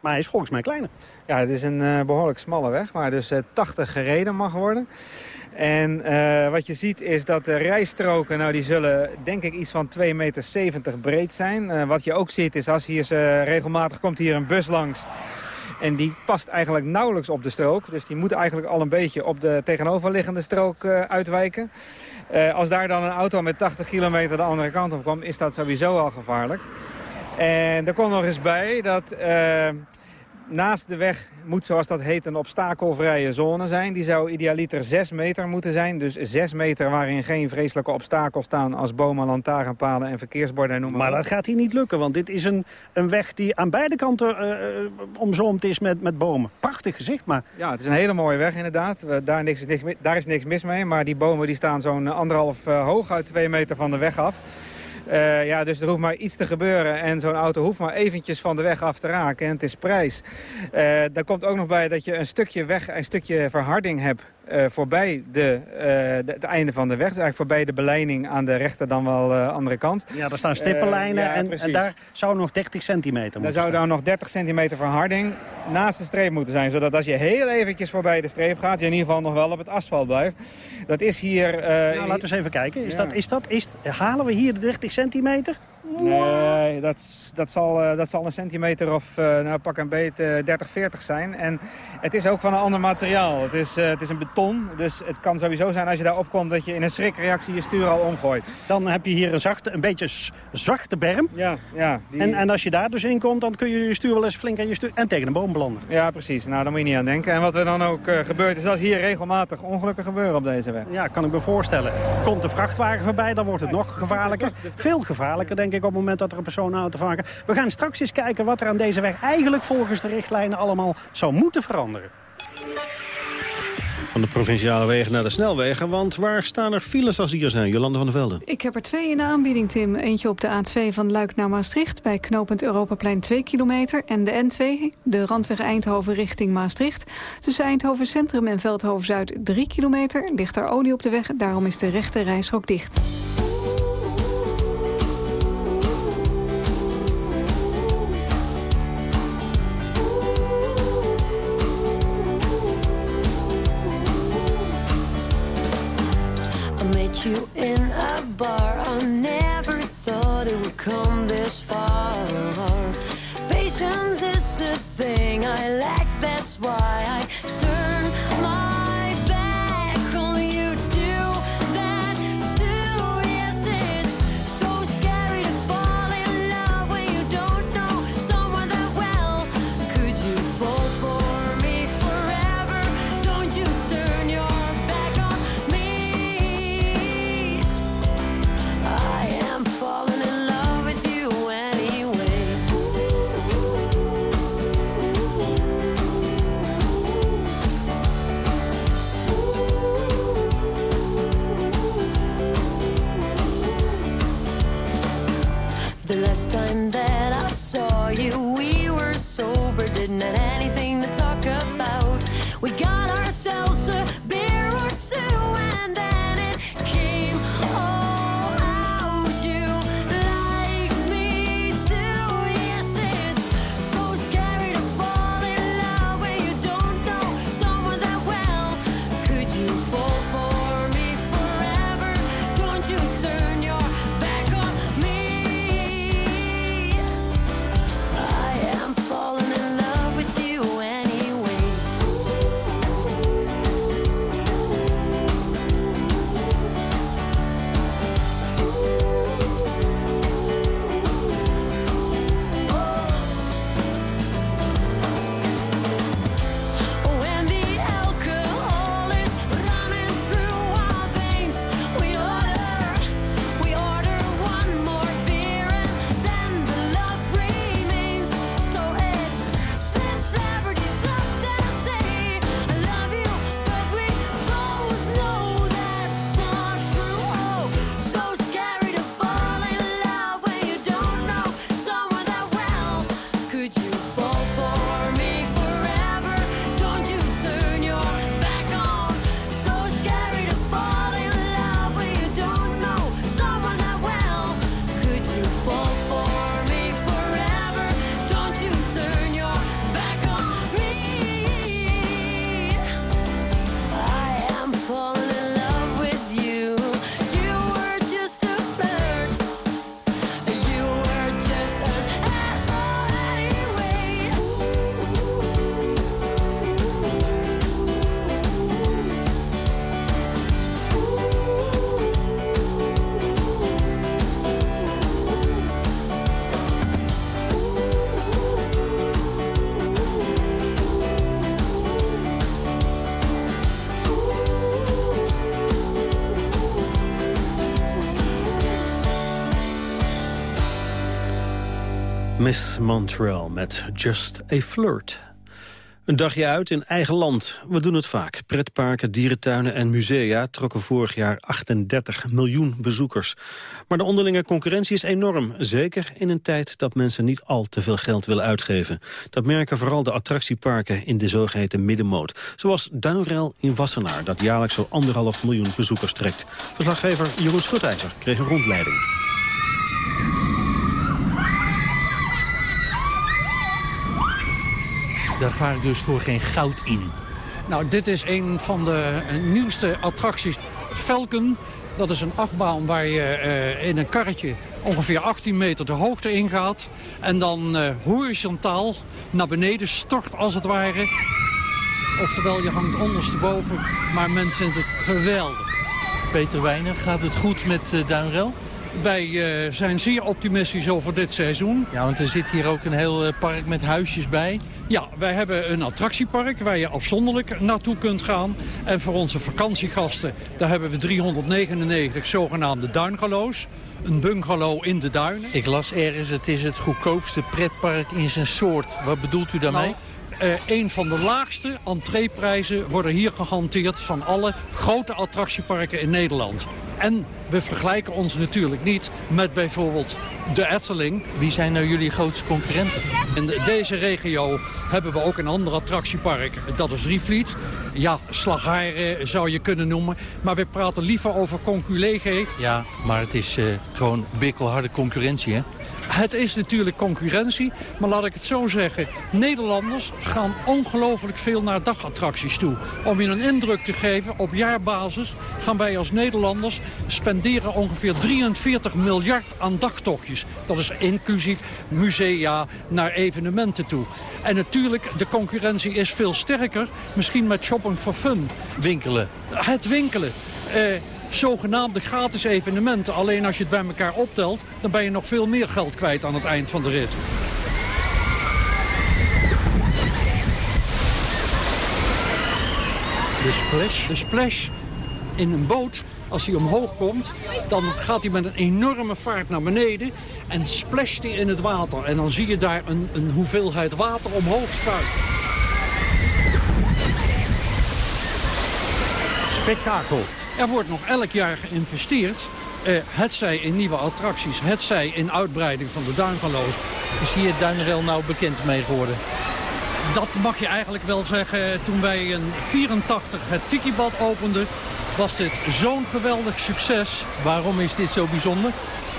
Maar hij is volgens mij kleiner. Ja, het is een uh, behoorlijk smalle weg, waar dus uh, 80 gereden mag worden. En wat je ziet is dat de rijstroken, nou die zullen denk ik iets van 2,70 meter breed zijn. wat je ook ziet is als hier regelmatig komt hier een bus langs en die past eigenlijk nauwelijks op de strook. Dus die moet eigenlijk al een beetje op de tegenoverliggende strook uh, uitwijken. Uh, als daar dan een auto met 80 kilometer de andere kant op komt, is dat sowieso al gevaarlijk. En er komt nog eens bij dat uh, naast de weg moet, zoals dat heet, een obstakelvrije zone zijn. Die zou idealiter 6 meter moeten zijn. Dus 6 meter waarin geen vreselijke obstakels staan... als bomen, lantaarnpalen en verkeersborden. Noem maar, dat gaat hier niet lukken, want dit is een, een weg die aan beide kanten eh, eh, omzoomd is met, met bomen. Prachtig gezicht, maar... Ja, het is een hele mooie weg inderdaad. Daar, niks, is niks, daar is niks mis mee. Maar die bomen die staan zo'n anderhalf uh, hoog uit twee meter van de weg af. Uh, ja, dus er hoeft maar iets te gebeuren en zo'n auto hoeft maar eventjes van de weg af te raken. En het is prijs. Uh, daar komt ook nog bij dat je een stukje weg, een stukje verharding hebt uh, voorbij de, uh, de, het einde van de weg. Dus eigenlijk voorbij de beleiding aan de rechter dan wel uh, andere kant. Ja, daar staan stippenlijnen ja, en, en, daar zou nog 30 centimeter Daar moeten zou staan. dan nog 30 centimeter verharding naast de streep moeten zijn. Zodat als je heel eventjes voorbij de streep gaat, je in ieder geval nog wel op het asfalt blijft. Dat is hier... nou, laten we eens even kijken. Is Ja. dat, is dat, is, halen we hier de 30 centimeter? Nee, dat, dat, zal, uh, dat zal een centimeter of uh, nou, pak een beet uh, 30, 40 zijn. En het is ook van een ander materiaal. Het is, het is een beton, dus het kan sowieso zijn als je daar opkomt... dat je in een schrikreactie je stuur al omgooit. Dan heb je hier een, zachte, een beetje zachte berm. Ja, ja. Die... En, en als je daar dus in komt, dan kun je je stuur wel eens flink aan je stuur... en tegen een boom belanden. Ja, precies. Nou, daar moet je niet aan denken. En wat er dan ook gebeurt, is dat hier regelmatig ongelukken gebeuren op deze weg. Ja, kan ik me voorstellen. Komt de vrachtwagen voorbij, dan wordt het nog gevaarlijker. Veel gevaarlijker, denk ik, op het moment dat er een persoon auto vakken. We gaan straks eens kijken wat er aan deze weg eigenlijk volgens de richtlijnen allemaal zou moeten veranderen. Van de provinciale wegen naar de snelwegen. Want waar staan er files als hier zijn? Jolande van der Velde. Ik heb er twee in de aanbieding, Tim. Eentje op de A2 van Luik naar Maastricht... bij knooppunt Europaplein 2 kilometer. En de N2, de randweg Eindhoven richting Maastricht. Tussen Eindhoven Centrum en Veldhoven Zuid 3 kilometer. Ligt er olie op de weg, daarom is de rechte reishok dicht. Miss Montreal met Just a Flirt. Een dagje uit in eigen land. We doen het vaak. Pretparken, dierentuinen en musea trokken vorig jaar 38 miljoen bezoekers. Maar de onderlinge concurrentie is enorm. Zeker in een tijd dat mensen niet al te veel geld willen uitgeven. Dat merken vooral de attractieparken in de zogeheten middenmoot. Zoals Duinrel in Wassenaar, dat jaarlijks zo'n anderhalf miljoen bezoekers trekt. Verslaggever Jeroen Schutijzer kreeg een rondleiding. Daar ga ik dus voor geen goud in. Nou, dit is een van de eh, nieuwste attracties. Falcon, dat is een achtbaan waar je eh, in een karretje ongeveer 18 meter de hoogte ingaat. En dan eh, horizontaal naar beneden stort als het ware. Oftewel, je hangt ondersteboven, maar men vindt het geweldig. Peter Wijner, gaat het goed met uh, Duinrel? Wij uh, zijn zeer optimistisch over dit seizoen. Ja, want er zit hier ook een heel park met huisjes bij. Ja, wij hebben een attractiepark waar je afzonderlijk naartoe kunt gaan. En voor onze vakantiegasten, daar hebben we 399 zogenaamde duingalows. Een bungalow in de duinen. Ik las ergens, het is het goedkoopste pretpark in zijn soort. Wat bedoelt u daarmee? Nou, uh, een van de laagste entreeprijzen worden hier gehanteerd van alle grote attractieparken in Nederland. En we vergelijken ons natuurlijk niet met bijvoorbeeld de Efteling. Wie zijn nou jullie grootste concurrenten? In deze regio hebben we ook een ander attractiepark. Dat is Rievliet. Ja, Slagharen zou je kunnen noemen. Maar we praten liever over Conculege. Ja, maar het is uh, gewoon bikkelharde concurrentie, hè? Het is natuurlijk concurrentie, maar laat ik het zo zeggen. Nederlanders gaan ongelooflijk veel naar dagattracties toe. Om je een indruk te geven, op jaarbasis gaan wij als Nederlanders spenderen ongeveer 43 miljard aan dagtochtjes. Dat is inclusief musea naar evenementen toe. En natuurlijk, de concurrentie is veel sterker. Misschien met shopping for fun. Winkelen. Het winkelen. Uh, zogenaamde gratis evenementen. Alleen als je het bij elkaar optelt, dan ben je nog veel meer geld kwijt aan het eind van de rit. De splash? De splash in een boot, als hij omhoog komt, dan gaat hij met een enorme vaart naar beneden en splasht hij in het water. En dan zie je daar een, een hoeveelheid water omhoog spuiten. Spektakel. Er wordt nog elk jaar geïnvesteerd. Uh, het zij in nieuwe attracties, het zij in uitbreiding van de duingaloos. Is hier Duinrel nou bekend mee geworden? Dat mag je eigenlijk wel zeggen. Toen wij in 84 het Tikibad openden, was dit zo'n geweldig succes. Waarom is dit zo bijzonder?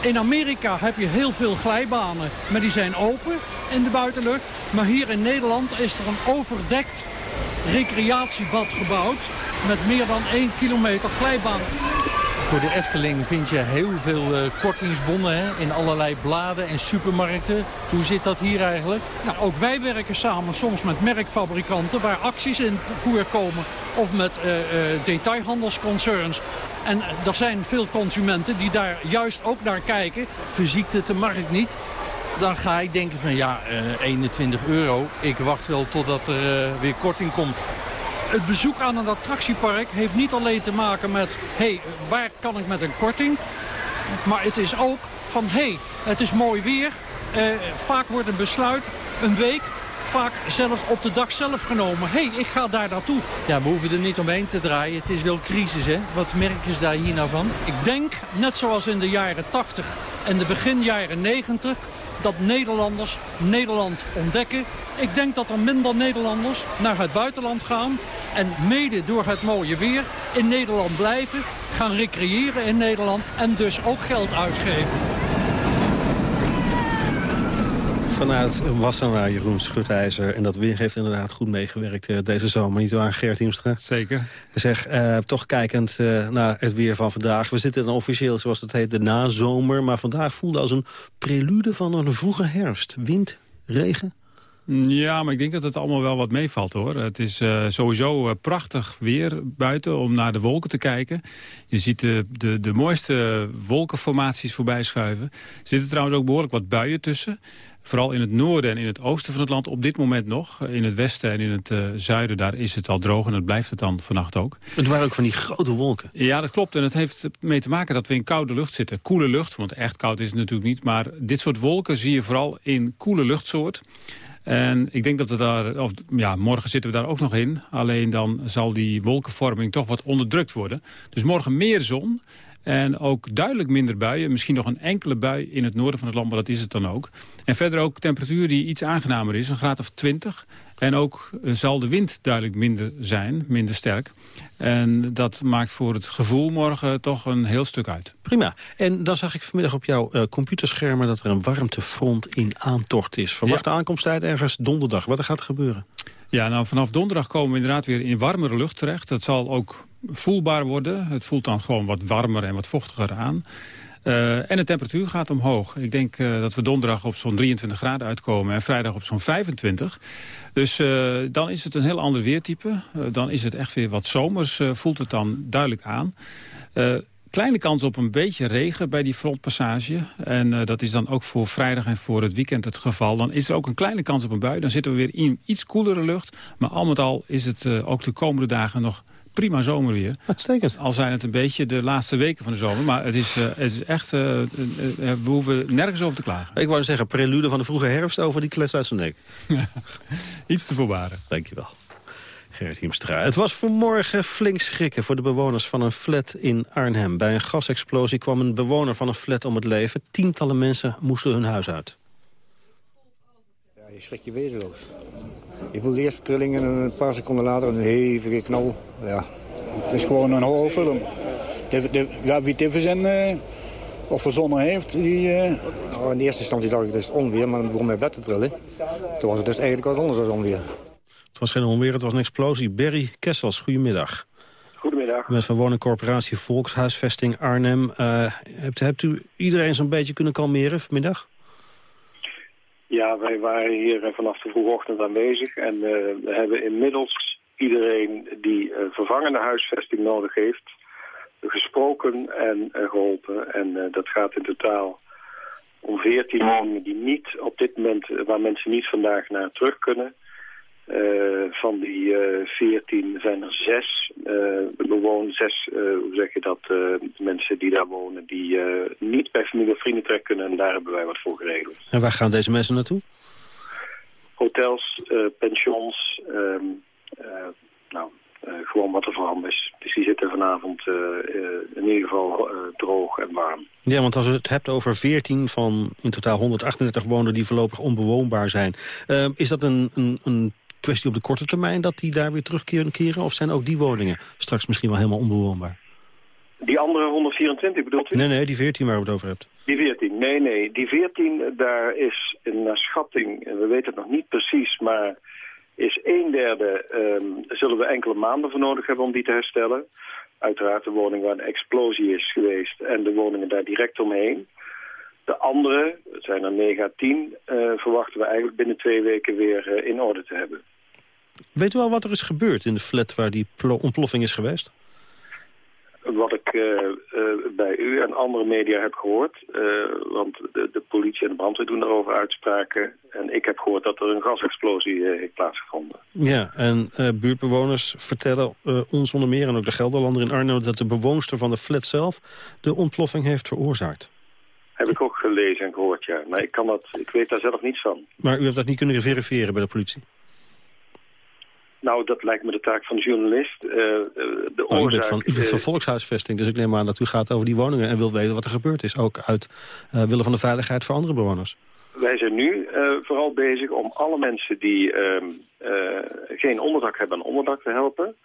In Amerika heb je heel veel glijbanen, maar die zijn open in de buitenlucht. Maar hier in Nederland is er een overdekt recreatiebad gebouwd met meer dan 1 kilometer glijbaan. Voor de Efteling vind je heel veel uh, kortingsbonnen hè, in allerlei bladen en supermarkten. Hoe zit dat hier eigenlijk? Nou, ook wij werken samen soms met merkfabrikanten waar acties in voorkomen. Of met uh, uh, detailhandelsconcerns. En er zijn veel consumenten die daar juist ook naar kijken. Het de markt niet? Dan ga ik denken van ja, 21 euro. Ik wacht wel totdat er weer korting komt het bezoek aan een attractiepark heeft niet alleen te maken met... hé, hey, waar kan ik met een korting? Maar het is ook van, hé, hey, het is mooi weer. Uh, vaak wordt een besluit een week, vaak zelfs op de dag zelf genomen. Hé, hey, ik ga daar naartoe. Ja, we hoeven er niet omheen te draaien. Het is wel crisis, hè? Wat merken ze daar hier nou van? Ik denk, net zoals in de jaren 80 en de begin jaren 90 dat Nederlanders Nederland ontdekken. Ik denk dat er minder Nederlanders naar het buitenland gaan... en mede door het mooie weer in Nederland blijven... gaan recreëren in Nederland en dus ook geld uitgeven. Vanuit Wassenaar, Jeroen Schutijzer. En dat weer heeft inderdaad goed meegewerkt uh, deze zomer. Niet waar, Gert Hiemstra? Zeker. Zeg, uh, toch kijkend uh, naar het weer van vandaag. We zitten dan officieel, zoals het heet, de nazomer. Maar vandaag voelde als een prelude van een vroege herfst. Wind, regen. Ja, maar ik denk dat het allemaal wel wat meevalt hoor. Het is uh, sowieso uh, prachtig weer buiten om naar de wolken te kijken. Je ziet de, de, de mooiste wolkenformaties voorbij schuiven. Er zitten trouwens ook behoorlijk wat buien tussen. Vooral in het noorden en in het oosten van het land op dit moment nog. In het westen en in het uh, zuiden, daar is het al droog en dat blijft het dan vannacht ook. Het waren ook van die grote wolken. Ja, dat klopt. En het heeft mee te maken dat we in koude lucht zitten. Koele lucht, want echt koud is het natuurlijk niet. Maar dit soort wolken zie je vooral in koele luchtsoort. En ik denk dat we daar, of ja, morgen zitten we daar ook nog in. Alleen dan zal die wolkenvorming toch wat onderdrukt worden. Dus morgen meer zon. En ook duidelijk minder buien. Misschien nog een enkele bui in het noorden van het land, maar dat is het dan ook. En verder ook temperatuur die iets aangenamer is, een graad of 20. En ook eh, zal de wind duidelijk minder zijn, minder sterk. En dat maakt voor het gevoel morgen toch een heel stuk uit. Prima. En dan zag ik vanmiddag op jouw uh, computerschermen... dat er een warmtefront in aantocht is. Verwacht de aankomsttijd ergens donderdag. Wat er gaat gebeuren? Ja, nou vanaf donderdag komen we inderdaad weer in warmere lucht terecht. Dat zal ook voelbaar worden. Het voelt dan gewoon wat warmer en wat vochtiger aan. Uh, en de temperatuur gaat omhoog. Ik denk uh, dat we donderdag op zo'n 23 graden uitkomen en vrijdag op zo'n 25. Dus uh, dan is het een heel ander weertype. dan is het echt weer wat zomers, voelt het dan duidelijk aan. kleine kans op een beetje regen bij die frontpassage. En dat is dan ook voor vrijdag en voor het weekend het geval. Dan is er ook een kleine kans op een bui. Dan zitten we weer in iets koelere lucht. Maar al met al is het ook de komende dagen nog prima zomerweer. Uitstekend. Al zijn het een beetje de laatste weken van de zomer. Maar het is, uh, het is echt, uh, we hoeven nergens over te klagen. Ik wou zeggen, prelude van de vroege herfst over die klets uit zijn nek. Iets te voorbaren. Dankjewel. Gerrit Hiemstra. Het was vanmorgen flink schrikken voor de bewoners van een flat in Arnhem. Bij een gasexplosie kwam een bewoner van een flat om het leven. Tientallen mensen moesten hun huis uit. Ja, je schrik je wezenloos. Je voelt de eerste trillingen en een paar seconden later een hevige knal. Ja, het is gewoon een horrorfilm. De, de, ja, wie het verzin uh, of verzonnen heeft, die... Uh... Nou, in eerste instantie dacht ik het is onweer, maar dan begon mijn bed te trillen. Toen was het dus eigenlijk wat anders dan onweer. Het was geen onweer, het was een explosie. Berry Kessels, goedemiddag. Goedemiddag. Bent van woningcorporatie Volkshuisvesting Arnhem. Uh, hebt, hebt u iedereen zo'n beetje kunnen kalmeren vanmiddag? Ja, wij waren hier vanaf de vroege ochtend aanwezig en uh, we hebben inmiddels iedereen die uh, vervangende huisvesting nodig heeft gesproken en uh, geholpen. En dat gaat in totaal om 14 woningen die niet op dit moment, waar mensen niet vandaag naar terug kunnen. Uh, van die uh, 14 zijn er zes bewonen, zes, hoe zeg je dat, mensen die daar wonen, die niet bij familie of vrienden terecht kunnen. En daar hebben wij wat voor geregeld. En waar gaan deze mensen naartoe? Hotels, pensions, um, nou, gewoon wat er voorhand is. Dus die zitten vanavond in ieder geval droog en warm. Ja, want als we het hebt over 14 van in totaal 138 woningen die voorlopig onbewoonbaar zijn. is dat een, een, een kwestie op de korte termijn dat die daar weer terugkeren? Of zijn ook die woningen straks misschien wel helemaal onbewoonbaar? Die andere 124 bedoelt u? Nee, nee, die 14 waar we het over hebben. Die 14, nee, nee. Die 14, daar is naar schatting, we weten het nog niet precies, maar is een derde, um, zullen we enkele maanden voor nodig hebben om die te herstellen. Uiteraard de woning waar een explosie is geweest en de woningen daar direct omheen. De andere, het zijn er 9 à 10, uh, verwachten we eigenlijk binnen twee weken weer uh, in orde te hebben. Weet u al wat er is gebeurd in de flat waar die ontploffing is geweest? Wat ik uh, bij u en andere media heb gehoord, want de, de, politie en de brandweer doen daarover uitspraken. En ik heb gehoord dat er een gasexplosie heeft plaatsgevonden. Ja, en buurtbewoners vertellen ons onder meer, en ook de Gelderlander in Arnhem... dat de bewoonster van de flat zelf de ontploffing heeft veroorzaakt. Heb ik ook gelezen en gehoord, ja. Maar ik, kan dat, ik weet daar zelf niets van. Maar u hebt dat niet kunnen verifiëren bij de politie? Nou, dat lijkt me de taak van de journalist. Uh, de nou, u bent, van, u bent van volkshuisvesting, dus ik neem aan dat u gaat over die woningen... en wilt weten wat er gebeurd is, ook uit uh, willen van de veiligheid voor andere bewoners. Wij zijn nu uh, vooral bezig om alle mensen die ehm, geen onderdak hebben... een onderdak te helpen.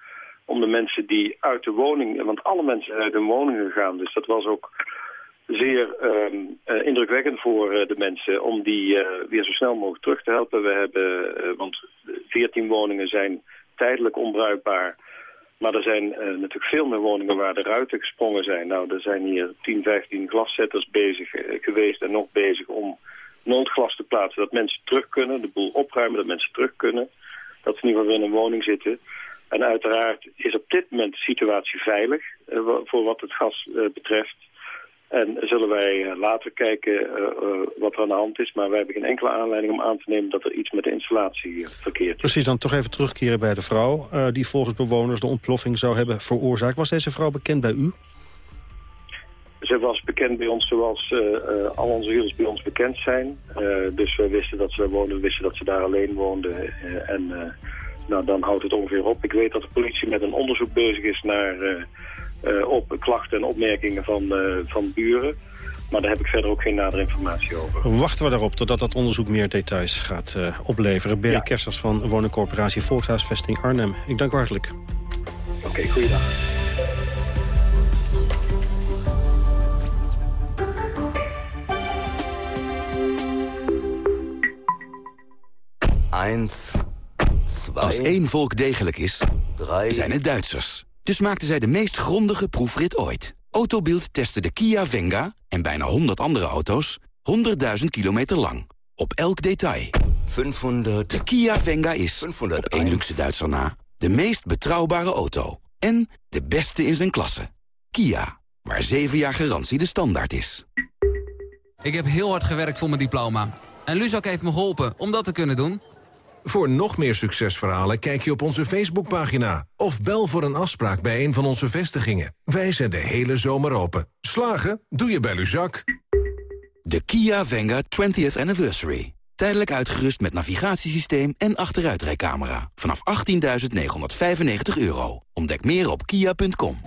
Om de mensen die uit de woning... want alle mensen zijn uit de woningen gegaan, dus dat was ook zeer um, uh, indrukwekkend voor uh, de mensen om die uh, weer zo snel mogelijk terug te helpen. We hebben, want 14 woningen zijn tijdelijk onbruikbaar. Maar er zijn natuurlijk veel meer woningen waar de ruiten gesprongen zijn. Nou, er zijn hier 10, 15 glaszetters bezig geweest en nog bezig om noodglas te plaatsen. Dat mensen terug kunnen, de boel opruimen, dat mensen terug kunnen. Dat ze in ieder geval weer in een woning zitten. En uiteraard is op dit moment de situatie veilig eh, voor wat het gas eh, betreft. En zullen wij eh, later kijken eh, eh, wat er aan de hand is. Maar wij hebben geen enkele aanleiding om aan te nemen dat er iets met de installatie verkeerd is. Precies, dan toch even terugkeren bij de vrouw... die volgens bewoners de ontploffing zou hebben veroorzaakt. Was deze vrouw bekend bij u? Ze was bekend bij ons zoals al onze huurders bij ons bekend zijn. Dus we wisten dat ze daar woonde, we wisten dat ze daar alleen woonde. en nou, dan houdt het ongeveer op. Ik weet dat de politie met een onderzoek bezig is naar, op klachten en opmerkingen van, eh, van buren. Maar daar heb ik verder ook geen nadere informatie over. Wachten we daarop totdat dat onderzoek meer details gaat eh, opleveren. Berry Kersers van woningcorporatie Volkshuisvesting Arnhem. Ik dank u hartelijk. Oké, goeiedag. Eins, Als één volk degelijk is, zijn het Duitsers. Dus maakten zij de meest grondige proefrit ooit. Autobild testte de Kia Venga en bijna 100 andere auto's 100.000 kilometer lang. Op elk detail. 500. De Kia Venga is, 500 op één luxe Duitser na, de meest betrouwbare auto. En de beste in zijn klasse. Kia, waar 7 jaar garantie de standaard is. Ik heb heel hard gewerkt voor mijn diploma. En Luzak heeft me geholpen om dat te kunnen doen. Voor nog meer succesverhalen kijk je op onze Facebookpagina... of bel voor een afspraak bij een van onze vestigingen. Wij zijn de hele zomer open. Slagen? Doe je bij Luzak. De Kia Venga 20th Anniversary. Tijdelijk uitgerust met navigatiesysteem en achteruitrijcamera. Vanaf 18.995 euro. Ontdek meer op kia.com.